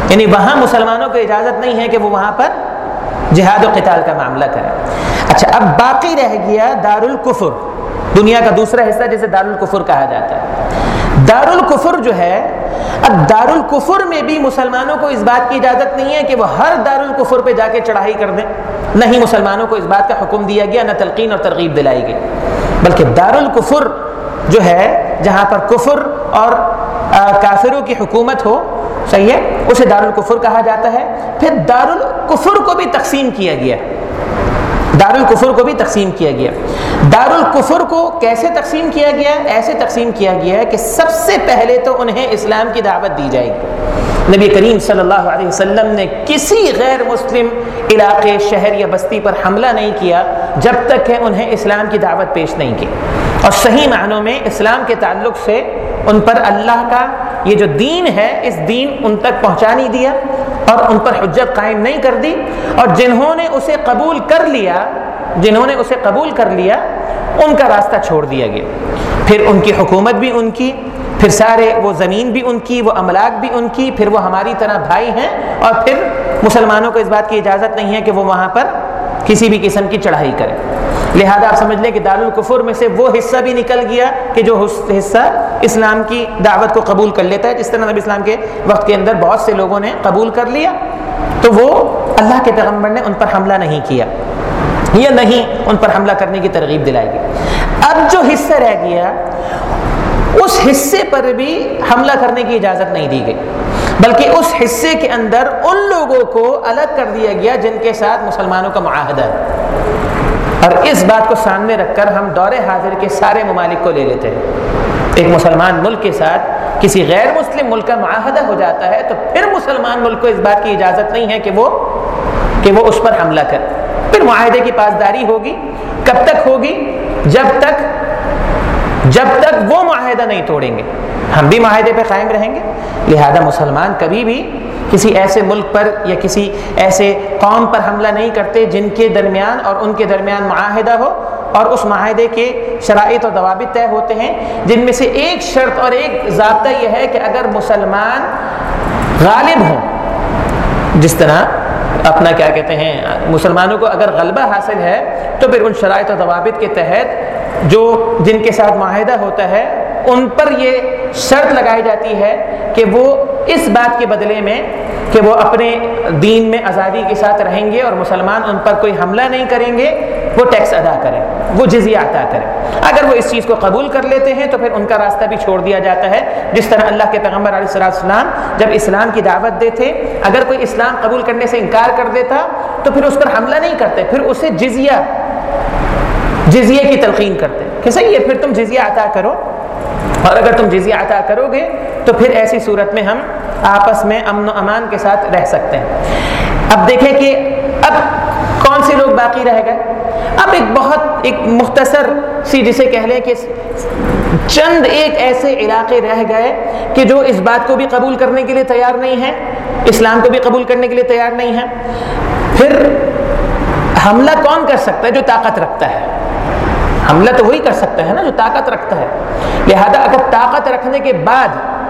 یعنی وہاں مسلمانوں کو اجازت نہیں ہے کہ وہ وہاں پر جہاد و قتال کا معاملہ کریں۔ اچھا اب باقی رہ گیا دار الکفر دنیا کا دوسرا حصہ جسے دار الکفر کہا جاتا ہے۔ دار الکفر جو ہے، اب دار الکفر میں بھی مسلمانوں کو اس بات کی اجازت نہیں ہے کہ وہ ہر دار الکفر پہ جا کے چڑھائی کر دیں۔ نہیں، مسلمانوں کو اس بات کا حکم دیا گیا، نہ تلقین اور ترغیب دلائی گئی۔ بلکہ دار الکفر جو ہے، جہاں پر کفر اور کافروں کی حکومت ہو، صحیح ہے، اسے دار الکفر کہا جاتا ہے۔ پھر دار الکفر کو بھی تقسیم کیا گیا۔ دار الکفر کو بھی تقسیم کیا گیا۔ دار الکفر کو کیسے تقسیم کیا گیا؟ ایسے تقسیم کیا گیا ہے کہ سب سے پہلے تو انہیں اسلام کی دعوت دی جائے گی۔ نبی کریم صلی اللہ علیہ وسلم نے کسی غیر مسلم علاقے، شہر یا بستی پر حملہ نہیں کیا جب تک کہ انہیں اسلام کی دعوت پیش نہیں کی۔ اور صحیح معنوں میں اسلام کے تعلق سے ان پر اللہ کا یہ جو دین ہے، اس دین ان تک پہنچا نہیں دیا اور ان پر حجت قائم نہیں کر دی۔ اور جنہوں نے اسے قبول کر لیا، جنہوں نے اسے قبول کر لیا، ان کا راستہ چھوڑ دیا گیا۔ پھر ان کی حکومت بھی ان کی، پھر سارے وہ زمین بھی ان کی، وہ املاک بھی ان کی، پھر وہ ہماری طرح بھائی ہیں۔ اور پھر مسلمانوں کو اس بات کی اجازت نہیں ہے کہ وہ وہاں پر کسی بھی قسم کی چڑھائی کریں۔ لہذا آپ سمجھ لیں کہ دار القفر میں سے وہ حصہ بھی نکل گیا کہ جو حصہ اسلام کی دعوت کو قبول کر لیتا ہے، جس طرح نبی اسلام کے وقت کے اندر بہت سے لوگوں نے قبول کر لیا، تو وہ اللہ کے پیغمبر نے ان پر حملہ نہیں کیا۔ یا نہیں، ان پر حملہ کرنے کی ترغیب دلائی گئی اب جو حصہ رہ گیا، اس حصے پر بھی حملہ کرنے کی اجازت نہیں دی گئی۔ بلکہ اس حصے کے اندر ان لوگوں کو الگ کر دیا گیا جن کے ساتھ مسلمانوں کا معاہدہ ہے۔ اور اس بات کو سامنے رکھ کر ہم دور حاضر کے سارے ممالک کو لے لیتے ہیں۔ ایک مسلمان ملک کے ساتھ کسی غیر مسلم ملک کا معاہدہ ہو جاتا ہے تو پھر مسلمان ملک کو اس بات کی اجازت نہیں ہے کہ وہ کہ وہ اس پر حملہ کرے۔ پھر معاہدے کی پاسداری ہوگی، کب تک ہوگی؟ جب تک جب تک وہ معاہدہ نہیں توڑیں گے، ہم بھی معاہدے پہ قائم رہیں گے۔ لہذا مسلمان کبھی بھی کسی ایسے ملک پر یا کسی ایسے قوم پر حملہ نہیں کرتے جن کے درمیان اور ان کے درمیان معاہدہ ہو۔ اور اس معاہدے کے شرائط و ضوابط طے ہوتے ہیں۔ جن میں سے ایک شرط اور ایک ضابطہ یہ ہے کہ اگر مسلمان غالب ہوں، جس طرح اپنا کیا کہتے ہیں، مسلمانوں کو اگر غلبہ حاصل ہے تو پھر ان شرائط و ضوابط کے تحت جو جن کے ساتھ معاہدہ ہوتا ہے، ان پر یہ شرط لگائی جاتی ہے کہ وہ اس بات کے بدلے میں کہ وہ اپنے دین میں آزادی کے ساتھ رہیں گے اور مسلمان ان پر کوئی حملہ نہیں کریں گے، وہ ٹیکس ادا کریں، وہ جزیہ عطا کریں۔ اگر وہ اس چیز کو قبول کر لیتے ہیں تو پھر ان کا راستہ بھی چھوڑ دیا جاتا ہے۔ جس طرح اللہ کے پیغمبر علیہ السلام السلام جب اسلام کی دعوت دیتے، اگر کوئی اسلام قبول کرنے سے انکار کر دیتا تو پھر اس پر حملہ نہیں کرتے، پھر اسے جزیہ جزیے کی تلقین کرتے کہ صحیح ہے، پھر تم جزیہ عطا کرو۔ اور اگر تم جزیہ عطا کرو گے تو پھر ایسی صورت میں ہم آپس میں امن و امان کے ساتھ رہ سکتے ہیں۔ اب دیکھیں کہ اب کون سے لوگ باقی رہ گئے؟ اب ایک بہت ایک مختصر سی جسے کہہ لیں کہ چند ایک ایسے علاقے رہ گئے کہ جو اس بات کو بھی قبول کرنے کے لیے تیار نہیں ہیں، اسلام کو بھی قبول کرنے کے لیے تیار نہیں ہیں۔ پھر حملہ کون کر سکتا ہے جو طاقت رکھتا ہے؟ حملہ تو وہی کر سکتا ہے نا جو طاقت رکھتا ہے۔ لہذا اگر طاقت رکھنے کے بعد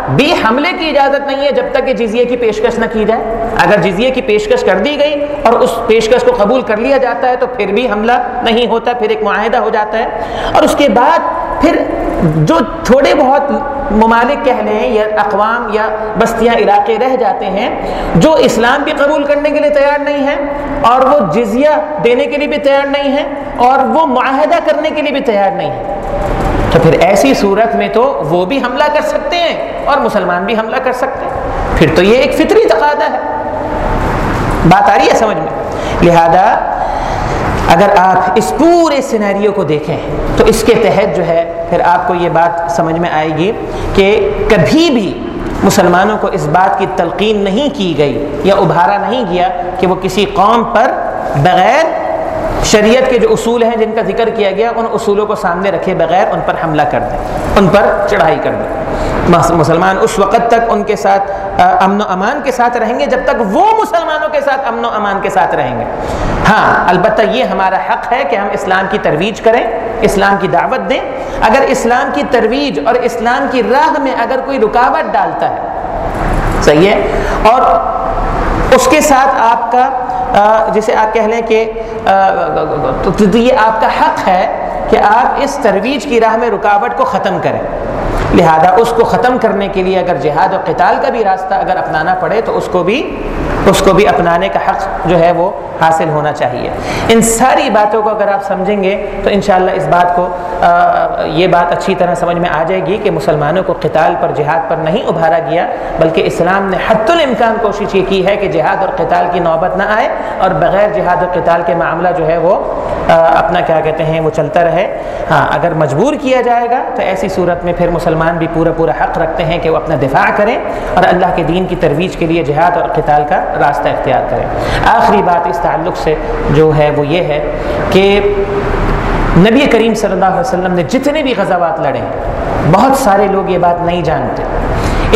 بھی حملے کی اجازت نہیں ہے جب تک کہ جزیے کی پیشکش نہ کی جائے۔ اگر جزیے کی پیشکش کر دی گئی اور اس پیشکش کو قبول کر لیا جاتا ہے تو پھر بھی حملہ نہیں ہوتا، پھر ایک معاہدہ ہو جاتا ہے۔ اور اس کے بعد پھر جو تھوڑے بہت ممالک کہہ لیں یا اقوام یا بستیاں علاقے رہ جاتے ہیں، جو اسلام بھی قبول کرنے کے لیے تیار نہیں ہیں اور وہ جزیہ دینے کے لیے بھی تیار نہیں ہیں اور وہ معاہدہ کرنے کے لیے بھی تیار نہیں ہیں۔ تو پھر ایسی صورت میں تو وہ بھی حملہ کر سکتے ہیں اور مسلمان بھی حملہ کر سکتے ہیں۔ پھر تو یہ ایک فطری تقاضا ہے۔ بات آ رہی ہے سمجھ میں؟ لہذا اگر آپ اس پورے سینیریو کو دیکھیں تو اس کے تحت جو ہے پھر آپ کو یہ بات سمجھ میں آئے گی کہ کبھی بھی مسلمانوں کو اس بات کی تلقین نہیں کی گئی یا ابھارا نہیں گیا کہ وہ کسی قوم پر بغیر شریعت کے جو اصول ہیں جن کا ذکر کیا گیا، ان اصولوں کو سامنے رکھے بغیر ان پر حملہ کر دیں ان پر چڑھائی کر دیں مسلمان اس وقت تک ان کے ساتھ امن و امان کے ساتھ رہیں گے جب تک وہ مسلمانوں کے ساتھ امن و امان کے ساتھ رہیں گے۔ ہاں البتہ یہ ہمارا حق ہے کہ ہم اسلام کی ترویج کریں، اسلام کی دعوت دیں۔ اگر اسلام کی ترویج اور اسلام کی راہ میں اگر کوئی رکاوٹ ڈالتا ہے، صحیح ہے؟ اور اس کے ساتھ آپ کا جسے آپ کہہ لیں کہ تو یہ آپ کا حق ہے کہ آپ اس ترویج کی راہ میں رکاوٹ کو ختم کریں۔ لہذا اس کو ختم کرنے کے لیے اگر جہاد و قتال کا بھی راستہ اگر اپنانا پڑے تو اس کو بھی، اس کو بھی اپنانے کا حق جو ہے وہ حاصل ہونا چاہیے۔ ان ساری باتوں کو اگر آپ سمجھیں گے تو انشاءاللہ اس بات کو یہ بات اچھی طرح سمجھ میں آ جائے گی کہ مسلمانوں کو قتال پر، جہاد پر نہیں ابھارا گیا، بلکہ اسلام نے حت الامکان کوشش یہ کی ہے کہ جہاد اور قتال کی نوبت نہ آئے اور بغیر جہاد و قتال کے معاملہ جو ہے وہ اپنا کیا کہتے ہیں، وہ چلتا رہے۔ ہے ہاں اگر مجبور کیا جائے گا تو ایسی صورت میں پھر مسلمان بھی پورا پورا حق رکھتے ہیں کہ وہ اپنا دفاع کریں اور اللہ کے دین کی ترویج کے لیے جہاد اور قتال کا راستہ اختیار کریں۔ آخری بات اس تعلق سے جو ہے وہ یہ ہے کہ نبی کریم صلی اللہ علیہ وسلم نے جتنے بھی غزوات لڑے، بہت سارے لوگ یہ بات نہیں جانتے۔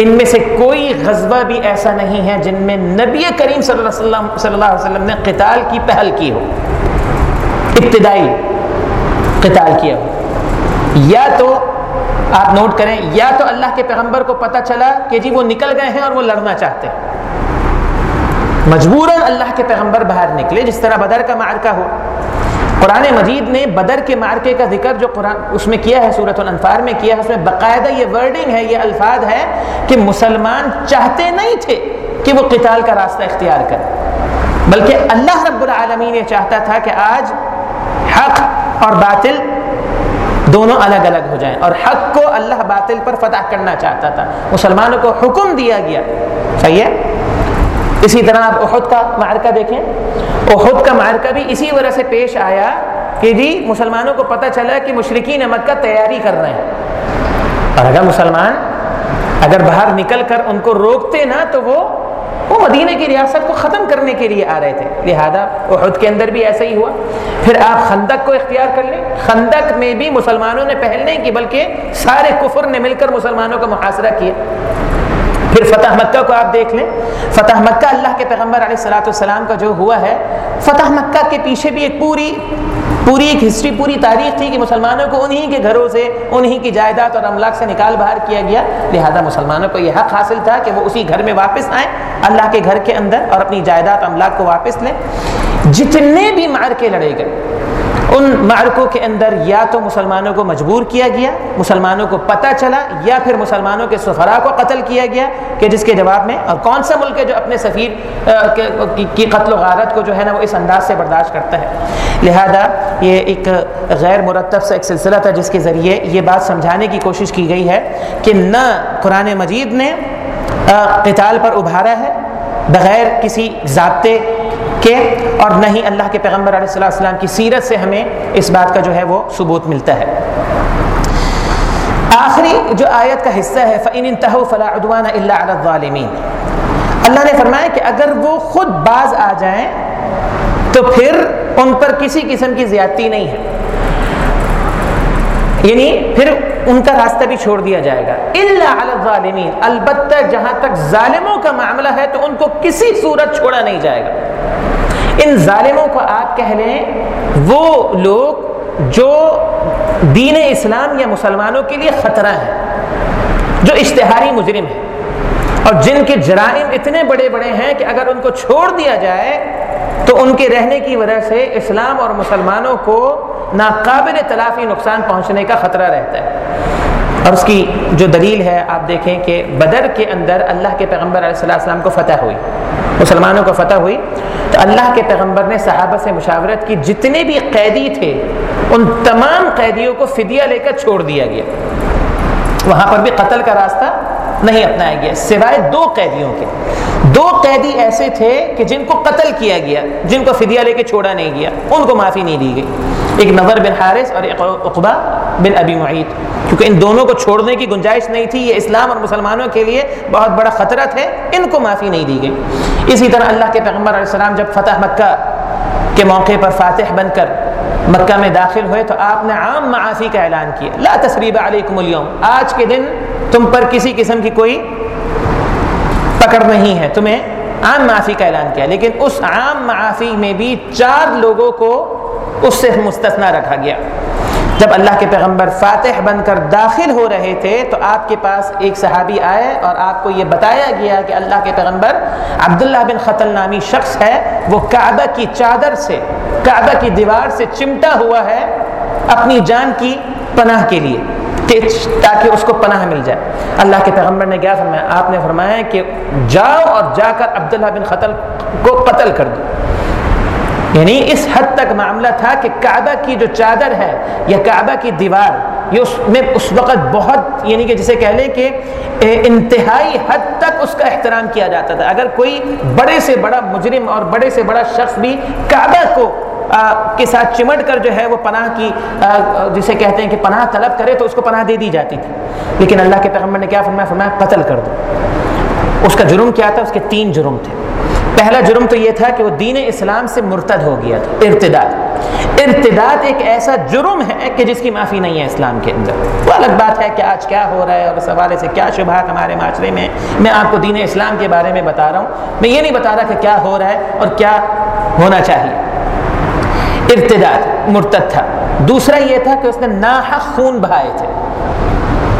ان میں سے کوئی غزوہ بھی ایسا نہیں ہے جن میں نبی کریم صلی اللہ علیہ وسلم، صلی اللہ علیہ وسلم نے قتال کی پہل کی ہو۔ ابتدائی قتال کیا ہو۔ یا تو آپ نوٹ کریں، یا تو اللہ کے پیغمبر کو پتہ چلا کہ جی وہ نکل گئے ہیں اور وہ لڑنا چاہتے ہیں۔ مجبوراً اللہ کے پیغمبر باہر نکلے، جس طرح بدر کا معرکہ ہو قرآن مجید نے بدر کے معرکے کا ذکر جو قرآن اس میں کیا ہے صورت الانفار میں کیا ہے، اس میں باقاعدہ یہ ورڈنگ ہے، یہ الفاظ ہے کہ مسلمان چاہتے نہیں تھے کہ وہ قتال کا راستہ اختیار کرے بلکہ اللہ رب العالمین یہ چاہتا تھا کہ آج حق اور باطل دونوں الگ الگ ہو جائیں۔ اور حق کو اللہ باطل پر فتح کرنا چاہتا تھا۔ مسلمانوں کو حکم دیا گیا۔ صحیح ہے؟ اسی طرح آپ احد کا معرکہ دیکھیں۔ احد کا معرکہ بھی اسی وجہ سے پیش آیا کہ جی مسلمانوں کو پتہ چلا کہ مشرقین مکہ تیاری کر رہے ہیں۔ اور اگر مسلمان اگر باہر نکل کر ان کو روکتے نا تو وہ وہ مدینہ کی ریاست کو ختم کرنے کے لیے آ رہے تھے۔ لہذا احد کے اندر بھی ایسا ہی ہوا۔ پھر آپ خندق کو اختیار کر لیں۔ خندق میں بھی مسلمانوں نے پہل نہیں کی، بلکہ سارے کفر نے مل کر مسلمانوں کا محاصرہ کیا۔ پھر فتح مکہ کو آپ دیکھ لیں۔ فتح مکہ اللہ کے پیغمبر علیہ السلاۃ والسلام کا جو ہوا ہے، فتح مکہ کے پیچھے بھی ایک پوری پوری ایک ہسٹری پوری تاریخ تھی کہ مسلمانوں کو انہی کے گھروں سے، انہی کی جائیداد اور املاک سے نکال باہر کیا گیا۔ لہذا مسلمانوں کو یہ حق حاصل تھا کہ وہ اسی گھر میں واپس آئیں، اللہ کے گھر کے اندر اور اپنی جائیداد، املاک کو واپس لیں۔ جتنے بھی مار کے لڑے گئے ان معرکوں کے اندر یا تو مسلمانوں کو مجبور کیا گیا، مسلمانوں کو پتہ چلا، یا پھر مسلمانوں کے سفرا کو قتل کیا گیا کہ جس کے جواب میں، اور کون سا ملک ہے جو اپنے سفیر کی قتل و غارت کو جو ہے نا وہ اس انداز سے برداشت کرتا ہے۔ لہذا یہ ایک غیر مرتب سا ایک سلسلہ تھا جس کے ذریعے یہ بات سمجھانے کی کوشش کی گئی ہے کہ نہ قرآن مجید نے قتال پر ابھارا ہے، بغیر کسی ضابطے کے اور نہ ہی اللہ کے پیغمبر علیہ السلام کی سیرت سے ہمیں اس بات کا جو ہے وہ ثبوت ملتا ہے۔ آخری جو آیت کا حصہ ہے، فَإِن فَلَا عُدْوَانَ إِلَّا عَلَى الظَّالِمِينَ۔ اللہ نے فرمایا کہ اگر وہ خود باز آ جائیں، تو پھر ان پر کسی قسم کی زیادتی نہیں ہے۔ یعنی پھر ان کا راستہ بھی چھوڑ دیا جائے گا۔ اللہ الظالمین البتہ جہاں تک ظالموں کا معاملہ ہے تو ان کو کسی صورت چھوڑا نہیں جائے گا۔ ان ظالموں کو آپ کہہ لیں، وہ لوگ جو دین اسلام یا مسلمانوں کے لیے خطرہ ہے جو اشتہاری مجرم ہے اور جن کے جرائم اتنے بڑے بڑے ہیں کہ اگر ان کو چھوڑ دیا جائے تو ان کے رہنے کی وجہ سے اسلام اور مسلمانوں کو ناقابل تلافی نقصان پہنچنے کا خطرہ رہتا ہے۔ اور اس کی جو دلیل ہے، آپ دیکھیں کہ بدر کے اندر اللہ کے پیغمبر علیہ السلام السلام کو فتح ہوئی۔ مسلمانوں کو فتح ہوئی۔ تو اللہ کے پیغمبر نے صحابہ سے مشاورت کی، جتنے بھی قیدی تھے، ان تمام قیدیوں کو فدیہ لے کر چھوڑ دیا گیا۔ وہاں پر بھی قتل کا راستہ نہیں اپنایا گیا، سوائے دو قیدیوں کے۔ دو قیدی ایسے تھے کہ جن کو قتل کیا گیا، جن کو فدیہ لے کے چھوڑا نہیں گیا، ان کو معافی نہیں دی گئی۔ ایک نظر بن حارث اور ایک اقبا بن ابی معید۔ کیونکہ ان دونوں کو چھوڑنے کی گنجائش نہیں تھی، یہ اسلام اور مسلمانوں کے لیے بہت بڑا خطرہ تھے، ان کو معافی نہیں دی گئی۔ اسی طرح اللہ کے پیغمبر علیہ السلام جب فتح مکہ کے موقع پر فاتح بن کر مکہ میں داخل ہوئے تو آپ نے عام معافی کا اعلان کیا۔ لا تصریب علیکم اليوم۔ آج کے دن تم پر کسی قسم کی کوئی پکڑ نہیں ہے۔ تمہیں عام معافی کا اعلان کیا، لیکن اس عام معافی میں بھی چار لوگوں کو اس سے مستثنا رکھا گیا۔ جب اللہ کے پیغمبر فاتح بن کر داخل ہو رہے تھے، تو آپ کے پاس ایک صحابی آئے اور آپ کو یہ بتایا گیا کہ اللہ کے پیغمبر عبداللہ بن خطل نامی شخص ہے۔ وہ کعبہ کی چادر سے، کعبہ کی دیوار سے چمٹا ہوا ہے اپنی جان کی پناہ کے لیے۔ تاکہ اس کو پناہ مل جائے۔ اللہ کے پیغمبر نے کیا فرمایا؟ آپ نے فرمایا کہ جاؤ اور جا کر عبداللہ بن خطل کو قتل کر دو۔ یعنی اس حد تک معاملہ تھا کہ کعبہ کی جو چادر ہے یا کعبہ کی دیوار، یہ اس میں اس وقت بہت یعنی کہ جسے کہہ لیں کہ انتہائی حد تک اس کا احترام کیا جاتا تھا۔ اگر کوئی بڑے سے بڑا مجرم اور بڑے سے بڑا شخص بھی کعبہ کو کے ساتھ چمٹ کر جو ہے وہ پناہ کی جسے کہتے ہیں کہ پناہ طلب کرے تو اس کو پناہ دے دی جاتی تھی۔ لیکن اللہ کے پیغمبر نے کیا فرمایا؟ فرمایا، قتل کر دو۔ اس کا جرم کیا تھا؟ اس کے تین جرم تھے۔ پہلا جرم تو یہ تھا کہ وہ دین اسلام سے مرتد ہو گیا تھا، ارتداد۔ ارتداد ایک ایسا جرم ہے کہ جس کی معافی نہیں ہے اسلام کے اندر۔ وہ الگ بات ہے کہ آج کیا ہو رہا ہے اور اس حوالے سے کیا شبہات ہمارے معاشرے میں میں آپ کو دین اسلام کے بارے میں بتا رہا ہوں۔ میں یہ نہیں بتا رہا کہ کیا ہو رہا ہے اور کیا ہونا چاہیے۔ ارتداد مرتد تھا۔ دوسرا یہ تھا کہ اس نے ناحق خون بہائے تھے۔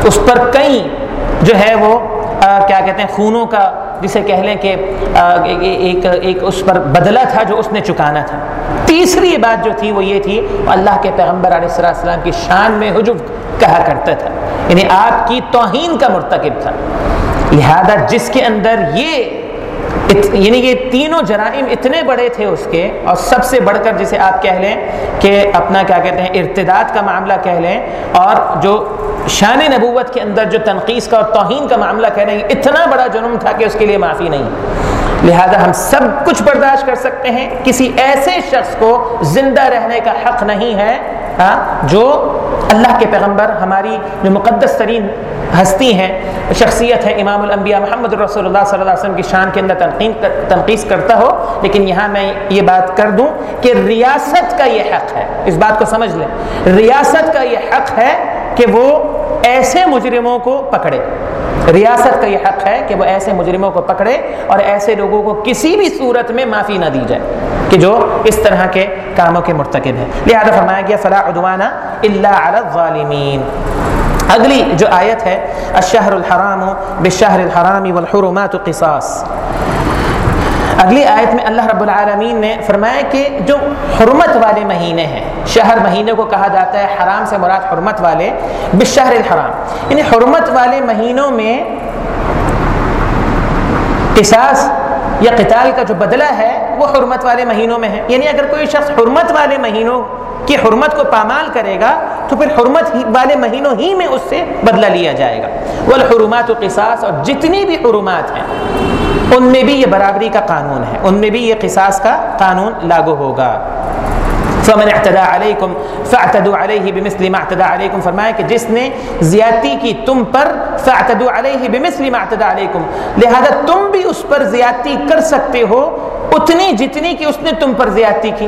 اس پر کئی جو ہے وہ کیا کہتے ہیں، خونوں کا، جسے کہہ لیں کہ ایک ایک اس پر بدلہ تھا جو اس نے چکانا تھا۔ تیسری بات جو تھی وہ یہ تھی، اللہ کے پیغمبر علیہ السلام کی شان میں حجب کہا کرتا تھا یعنی آپ کی توہین کا مرتکب تھا۔ لہذا جس کے اندر یہ یعنی یہ تینوں جرائم اتنے بڑے تھے اس کے، اور سب سے بڑھ کر جسے آپ کہہ لیں کہ اپنا کیا کہتے ہیں، ارتداد کا معاملہ کہہ لیں، اور جو شان نبوت کے اندر جو تنقید کا اور توہین کا معاملہ کہہ لیں، اتنا بڑا جرم تھا کہ اس کے لیے معافی نہیں۔ لہذا ہم سب کچھ برداشت کر سکتے ہیں، کسی ایسے شخص کو زندہ رہنے کا حق نہیں ہے جو اللہ کے پیغمبر، ہماری جو مقدس ترین ہستی ہیں، شخصیت ہے امام الانبیاء محمد رسول اللہ صلی اللہ علیہ وسلم کی شان کے اندر تنقید تنقید کرتا ہو۔ لیکن یہاں میں یہ بات کر دوں کہ ریاست کا یہ حق ہے۔ اس بات کو سمجھ لیں۔ ریاست کا یہ حق ہے کہ وہ ایسے مجرموں کو پکڑے۔ ریاست کا یہ حق ہے کہ وہ ایسے مجرموں کو پکڑے اور ایسے لوگوں کو کسی بھی صورت میں معافی نہ دی جائے کہ جو اس طرح کے کاموں کے مرتکب ہیں. لہذا فرمایا گیا، فلا عدوانہ اللہ علی الظالمین. اگلی جو آیت ہے الشہر الحرام بالشہر الحرام والحرمات قصاص. اگلی آیت میں اللہ رب العالمین نے فرمایا کہ جو حرمت والے مہینے ہیں، شہر مہینے کو کہا جاتا ہے، حرام سے مراد حرمت والے بشہر الحرام. یعنی حرمت والے مہینوں میں قصاص یا قتال کا جو بدلہ ہے وہ حرمت والے مہینوں میں ہے یعنی اگر کوئی شخص حرمت والے مہینوں کی حرمت کو پامال کرے گا، تو پھر حرمت والے مہینوں ہی میں اس سے بدلہ لیا جائے گا۔ والحرمات قصاص، اور جتنی بھی حرمات ہیں، ان میں بھی یہ برابری کا قانون ہے۔ ان میں بھی یہ قصاص کا قانون لاگو ہوگا۔ فمن اعتدى عليكم فاعتدوا عليه بمثل ما اعتدى عليكم فرمایا کہ جس نے زیادتی کی تم پر، فاعتدوا عليه بمثل ما اعتدى عليكم۔ لہذا تم بھی اس پر زیادتی کر سکتے ہو اتنی جتنی کہ اس نے تم پر زیادتی کی۔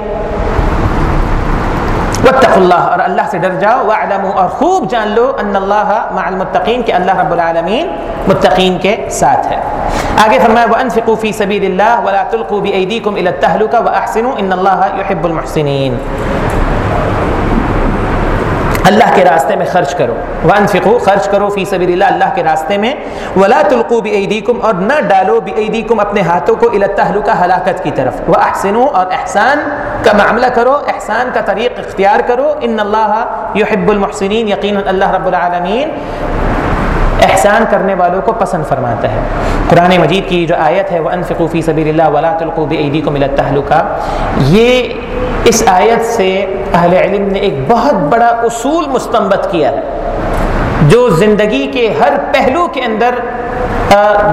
وطف اللہ، اور اللہ سے ڈر جاؤ۔ وعلم اور خوب جان لو ان اللہ مع المتقین، کہ اللہ رب العالمین متقین کے ساتھ ہے۔ آگے فرمایا وانفقوا فی سبیل اللہ ولا تلقوا بایدیکم الى التهلکه واحسنوا ان اللہ يحب المحسنین اللہ کے راستے میں خرچ کرو۔ وانفقوا خرچ کرو فی سبیل اللہ اللہ کے راستے میں۔ ولا تلقوا بایدیکم اور نہ ڈالو بایدیکم اپنے ہاتھوں کو الی ہلاکت کی طرف۔ واحسنوا اور احسان کا معاملہ کرو، احسان کا طریق اختیار کرو۔ ان اللہ یحب المحسنین یقینا اللہ رب العالمین احسان کرنے والوں کو پسند فرماتا ہے۔ قرآن مجید کی جو آیت ہے وہ انفقوفی سبیر اللہ ولا تلقوب عیدی کو ملت تہلکہ یہ اس آیت سے اہل علم نے ایک بہت بڑا اصول مستمت کیا ہے، جو زندگی کے ہر پہلو کے اندر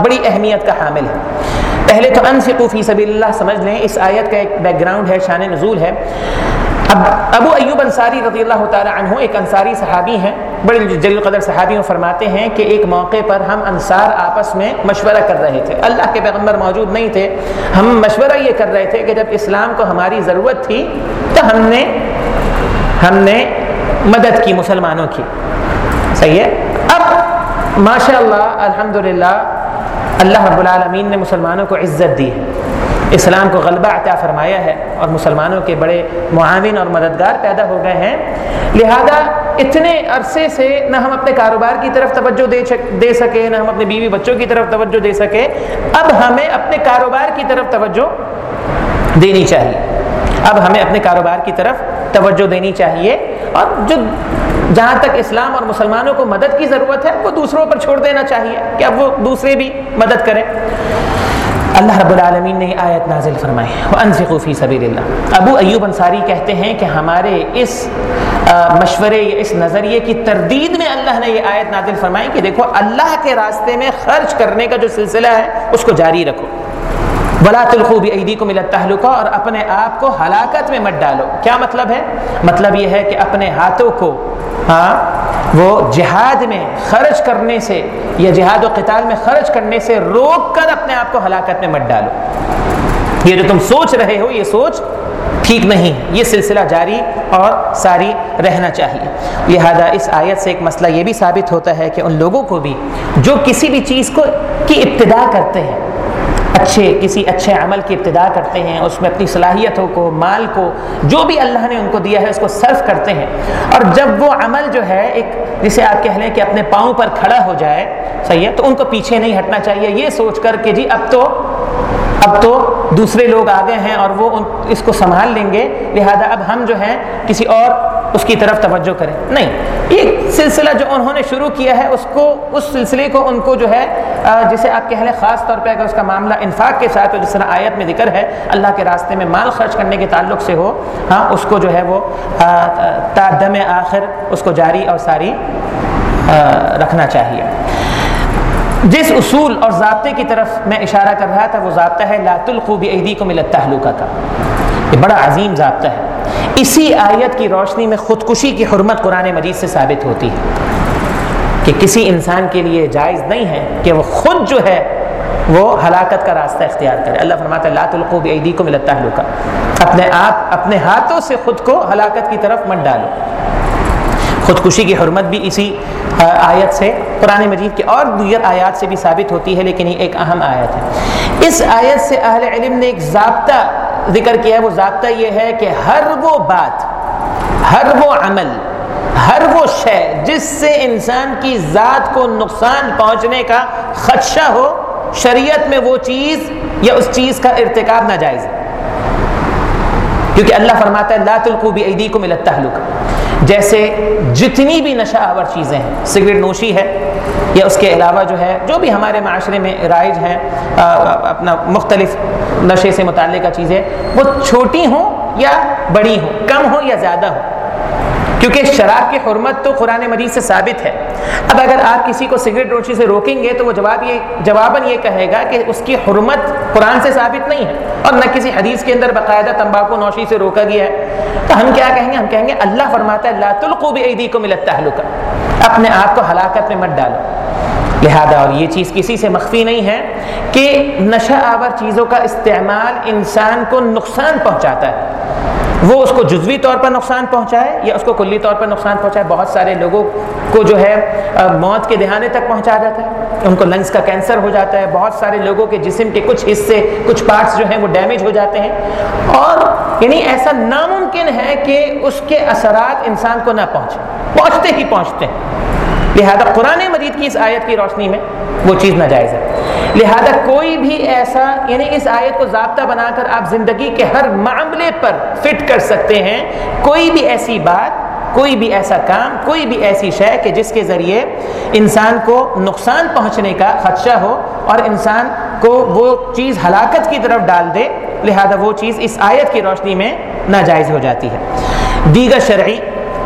بڑی اہمیت کا حامل ہے۔ پہلے تو انفقوفی سبیل اللہ، سمجھ لیں، اس آیت کا ایک بیک گراؤنڈ ہے، شان نزول ہے۔ اب ابو ایوب انصاری رضی اللہ تعالی عنہ ایک انصاری صحابی ہیں بڑے جلیل قدر صحابیوں فرماتے ہیں کہ ایک موقع پر ہم انصار آپس میں مشورہ کر رہے تھے۔ اللہ کے پیغمبر موجود نہیں تھے۔ ہم مشورہ یہ کر رہے تھے کہ جب اسلام کو ہماری ضرورت تھی تو ہم نے ہم نے مدد کی مسلمانوں کی۔ صحیح ہے؟ اب ماشاء اللہ الحمد اللہ رب العالمین نے مسلمانوں کو عزت دی ہے۔ اسلام کو غلبہ عطا فرمایا ہے اور مسلمانوں کے بڑے معاون اور مددگار پیدا ہو گئے ہیں۔ لہذا اتنے عرصے سے نہ ہم اپنے کاروبار کی طرف توجہ دے سکے، نہ ہم اپنے بیوی بچوں کی طرف توجہ دے سکے۔ اب ہمیں اپنے کاروبار کی طرف توجہ دینی چاہیے۔ اب ہمیں اپنے کاروبار کی طرف توجہ دینی چاہیے۔ اور جو جہاں تک اسلام اور مسلمانوں کو مدد کی ضرورت ہے، وہ دوسروں پر چھوڑ دینا چاہیے کہ اب وہ دوسرے بھی مدد کریں۔ اللہ رب العالمین نے آیت نازل فرمائی فی سبیل اللہ ابو ایوب انصاری کہتے ہیں کہ ہمارے اس مشورے یا اس نظریے کی تردید میں اللہ نے یہ آیت نازل فرمائی کہ دیکھو، اللہ کے راستے میں خرچ کرنے کا جو سلسلہ ہے، اس کو جاری رکھو۔ بلا تلخوبی عیدی کو ملا تعلقہ اور اپنے آپ کو ہلاکت میں مت ڈالو۔ کیا مطلب ہے؟ مطلب یہ ہے کہ اپنے ہاتھوں کو ہاں وہ جہاد میں خرچ کرنے سے یا جہاد و قتال میں خرچ کرنے سے روک کر اپنے آپ کو ہلاکت میں مت ڈالو۔ یہ جو تم سوچ رہے ہو، یہ سوچ ٹھیک نہیں یہ سلسلہ جاری اور ساری رہنا چاہیے۔ لہذا اس آیت سے ایک مسئلہ یہ بھی ثابت ہوتا ہے کہ ان لوگوں کو بھی جو کسی بھی چیز کو، کی ابتدا کرتے ہیں اچھے کسی اچھے عمل کی ابتدا کرتے ہیں، اس میں اپنی صلاحیتوں کو، مال کو، جو بھی اللہ نے ان کو دیا ہے، اس کو صرف کرتے ہیں۔ اور جب وہ عمل جو ہے، ایک جسے آپ کہہ لیں کہ اپنے پاؤں پر کھڑا ہو جائے، صحیح ہے، تو ان کو پیچھے نہیں ہٹنا چاہیے۔ یہ سوچ کر کہ جی اب تو اب تو دوسرے لوگ آ گئے ہیں اور وہ اس کو سنبھال لیں گے۔ لہذا اب ہم جو ہیں، کسی اور اس کی طرف توجہ کریں۔ نہیں، یہ سلسلہ جو انہوں نے شروع کیا ہے، اس کو، اس سلسلے کو ان کو جو ہے جسے آپ کہہ لیں، خاص طور پہ اگر اس کا معاملہ انفاق کے ساتھ جس طرح آیت میں ذکر ہے، اللہ کے راستے میں مال خرچ کرنے کے تعلق سے ہو ہاں اس کو جو ہے وہ دم آخر، اس کو جاری اور ساری رکھنا چاہیے۔ جس اصول اور ضابطے کی طرف میں اشارہ کر رہا تھا، وہ ضابطہ ہے لات الخوبی عیدی کو ملت تعلقہ کا یہ بڑا عظیم ضابطہ ہے۔ اسی آیت کی روشنی میں خودکشی کی حرمت قرآن مجید سے ثابت ہوتی ہے کہ کسی انسان کے لیے جائز نہیں ہے کہ وہ خود جو ہے وہ ہلاکت کا راستہ اختیار کرے۔ اللہ فرماتا ہے لات القوب عیدی کو ملتا ہے اپنے آپ، اپنے ہاتھوں سے خود کو ہلاکت کی طرف مت ڈالو۔ خودکشی کی حرمت بھی اسی آیت سے، قرآن مجید کے اور دیگر آیات سے بھی ثابت ہوتی ہے، لیکن یہ ایک اہم آیت ہے۔ اس آیت سے اہل علم نے ایک ضابطہ ذکر کیا ہے، وہ ضابطہ یہ ہے کہ ہر وہ بات، ہر وہ عمل، ہر وہ شے جس سے انسان کی ذات کو نقصان پہنچنے کا خدشہ ہو، شریعت میں وہ چیز یا اس چیز کا ارتکاب ناجائز ہے۔ کیونکہ اللہ فرماتا ہے، لا تلقو بی ایدیکم الى التحلق جیسے جتنی بھی نشہ آور چیزیں ہیں، سگریٹ نوشی ہے یا اس کے علاوہ جو ہے، جو بھی ہمارے معاشرے میں رائج ہیں اپنا مختلف نشے سے متعلقہ چیزیں، وہ چھوٹی ہوں یا بڑی ہوں، کم ہوں یا زیادہ ہوں؟ کیونکہ شراب کی حرمت تو قرآن مجید سے ثابت ہے۔ اب اگر آپ کسی کو سگریٹ روشی سے روکیں گے تو وہ جواب یہ، جواباً یہ کہے گا کہ اس کی حرمت قرآن سے ثابت نہیں ہے اور نہ کسی حدیث کے اندر باقاعدہ تمباکو نوشی سے روکا گیا ہے۔ تو ہم کیا کہیں گے؟ ہم کہیں گے، اللہ فرماتا ہے لات بھی عیدی کو ملتا اپنے آپ کو ہلاکت میں مت ڈالو۔ لہذا اور یہ چیز کسی سے مخفی نہیں ہے کہ نشہ آور چیزوں کا استعمال انسان کو نقصان پہنچاتا ہے۔ وہ اس کو جزوی طور پر نقصان پہنچائے یا اس کو کلی طور پر نقصان پہنچائے؟ بہت سارے لوگوں کو جو ہے موت کے دہانے تک پہنچا جاتا ہے، ان کو لنگس کا کینسر ہو جاتا ہے، بہت سارے لوگوں کے جسم کے کچھ حصے، کچھ پارٹس جو ہیں وہ ڈیمیج ہو جاتے ہیں۔ اور یعنی ایسا ناممکن ہے کہ اس کے اثرات انسان کو نہ پہنچے، پہنچتے ہی پہنچتے ہیں۔ لہذا قرآن مجید کی اس آیت کی روشنی میں وہ چیز ناجائز ہے۔ لہذا کوئی بھی ایسا یعنی اس آیت کو ضابطہ بنا کر آپ زندگی کے ہر معاملے پر فٹ کر سکتے ہیں۔ کوئی بھی ایسی بات، کوئی بھی ایسا کام، کوئی بھی ایسی شے کہ جس کے ذریعے انسان کو نقصان پہنچنے کا خدشہ ہو اور انسان کو وہ چیز ہلاکت کی طرف ڈال دے، لہذا وہ چیز اس آیت کی روشنی میں ناجائز ہو جاتی ہے۔ دیگر شرعی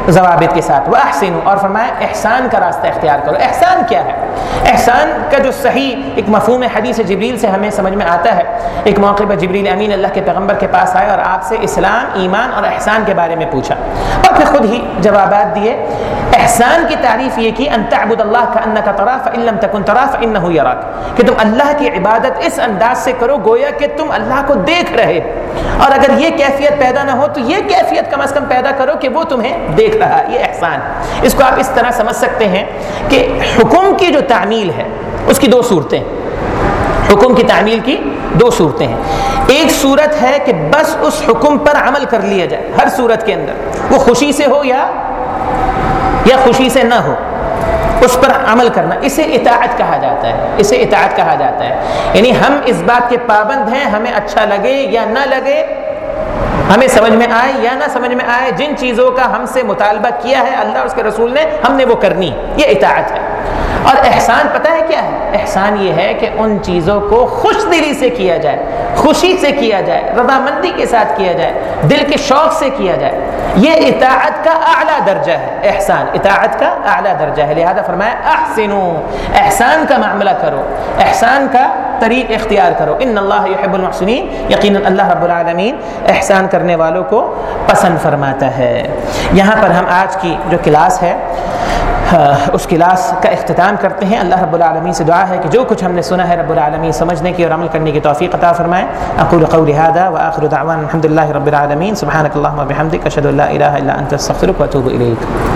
ضوابط کے ساتھ۔ وہ احسن اور فرمایا، احسان کا راستہ اختیار کرو۔ احسان کیا ہے؟ احسان کا جو صحیح ایک مفہوم حدیث جبریل سے ہمیں سمجھ میں آتا ہے۔ ایک موقع پر جبریل امین اللہ کے پیغمبر کے پاس آئے اور آپ سے اسلام، ایمان اور احسان کے بارے میں پوچھا۔ اور پھر خود ہی جوابات دیے۔ احسان کی تعریف یہ کی، ان تعبد اللہ کا ان کا طرف علم تکن طرف ان کہ تم اللہ کی عبادت اس انداز سے کرو گویا کہ تم اللہ کو دیکھ رہے اور اگر یہ کیفیت پیدا نہ ہو تو یہ کیفیت کم از کم پیدا کرو کہ وہ تمہیں دیکھ رہا یہ احسان۔ اس کو آپ اس طرح سمجھ سکتے ہیں کہ حکم کی جو تعمیل ہے، اس کی دو صورتیں۔ حکم کی تعمیل کی دو صورتیں ہیں۔ ایک صورت ہے کہ بس اس حکم پر عمل کر لیا جائے، ہر صورت کے اندر۔ وہ خوشی سے ہو یا یا خوشی سے نہ ہو۔ اس پر عمل کرنا، اسے اطاعت کہا جاتا ہے، اسے اطاعت کہا جاتا ہے۔ یعنی ہم اس بات کے پابند ہیں، ہمیں اچھا لگے یا نہ لگے، ہمیں سمجھ میں آئے یا نہ سمجھ میں آئے، جن چیزوں کا ہم سے مطالبہ کیا ہے، اللہ اس کے رسول نے، ہم نے وہ کرنی، یہ اطاعت ہے۔ اور احسان پتہ ہے کیا ہے؟ احسان یہ ہے کہ ان چیزوں کو خوش دلی سے کیا جائے، خوشی سے کیا جائے، رضامندی کے ساتھ کیا جائے، دل کے شوق سے کیا جائے۔ یہ اطاعت کا اعلیٰ درجہ ہے۔ احسان، اطاعت کا اعلیٰ درجہ ہے۔ لہذا فرمایا، احسنو، احسان کا معاملہ کرو، احسان کا طریق اختیار کرو۔ ان اللہ یحب المحسنین، یقینا اللہ رب العالمین احسان کرنے والوں کو پسند فرماتا ہے۔ یہاں پر ہم آج کی جو کلاس ہے اس کلاس کا اختتام کرتے ہیں۔ اللہ رب العالمین سے دعا ہے کہ جو کچھ ہم نے سنا ہے رب العالمین سمجھنے کی اور عمل کرنے کی توفیق عطا فرمائے۔ اقول قول هذا واخر دعوانا الحمد لله رب العالمین۔ سبحانك اللهم وبحمدك اشهد ان لا اله الا انت استغفرك واتوب اليك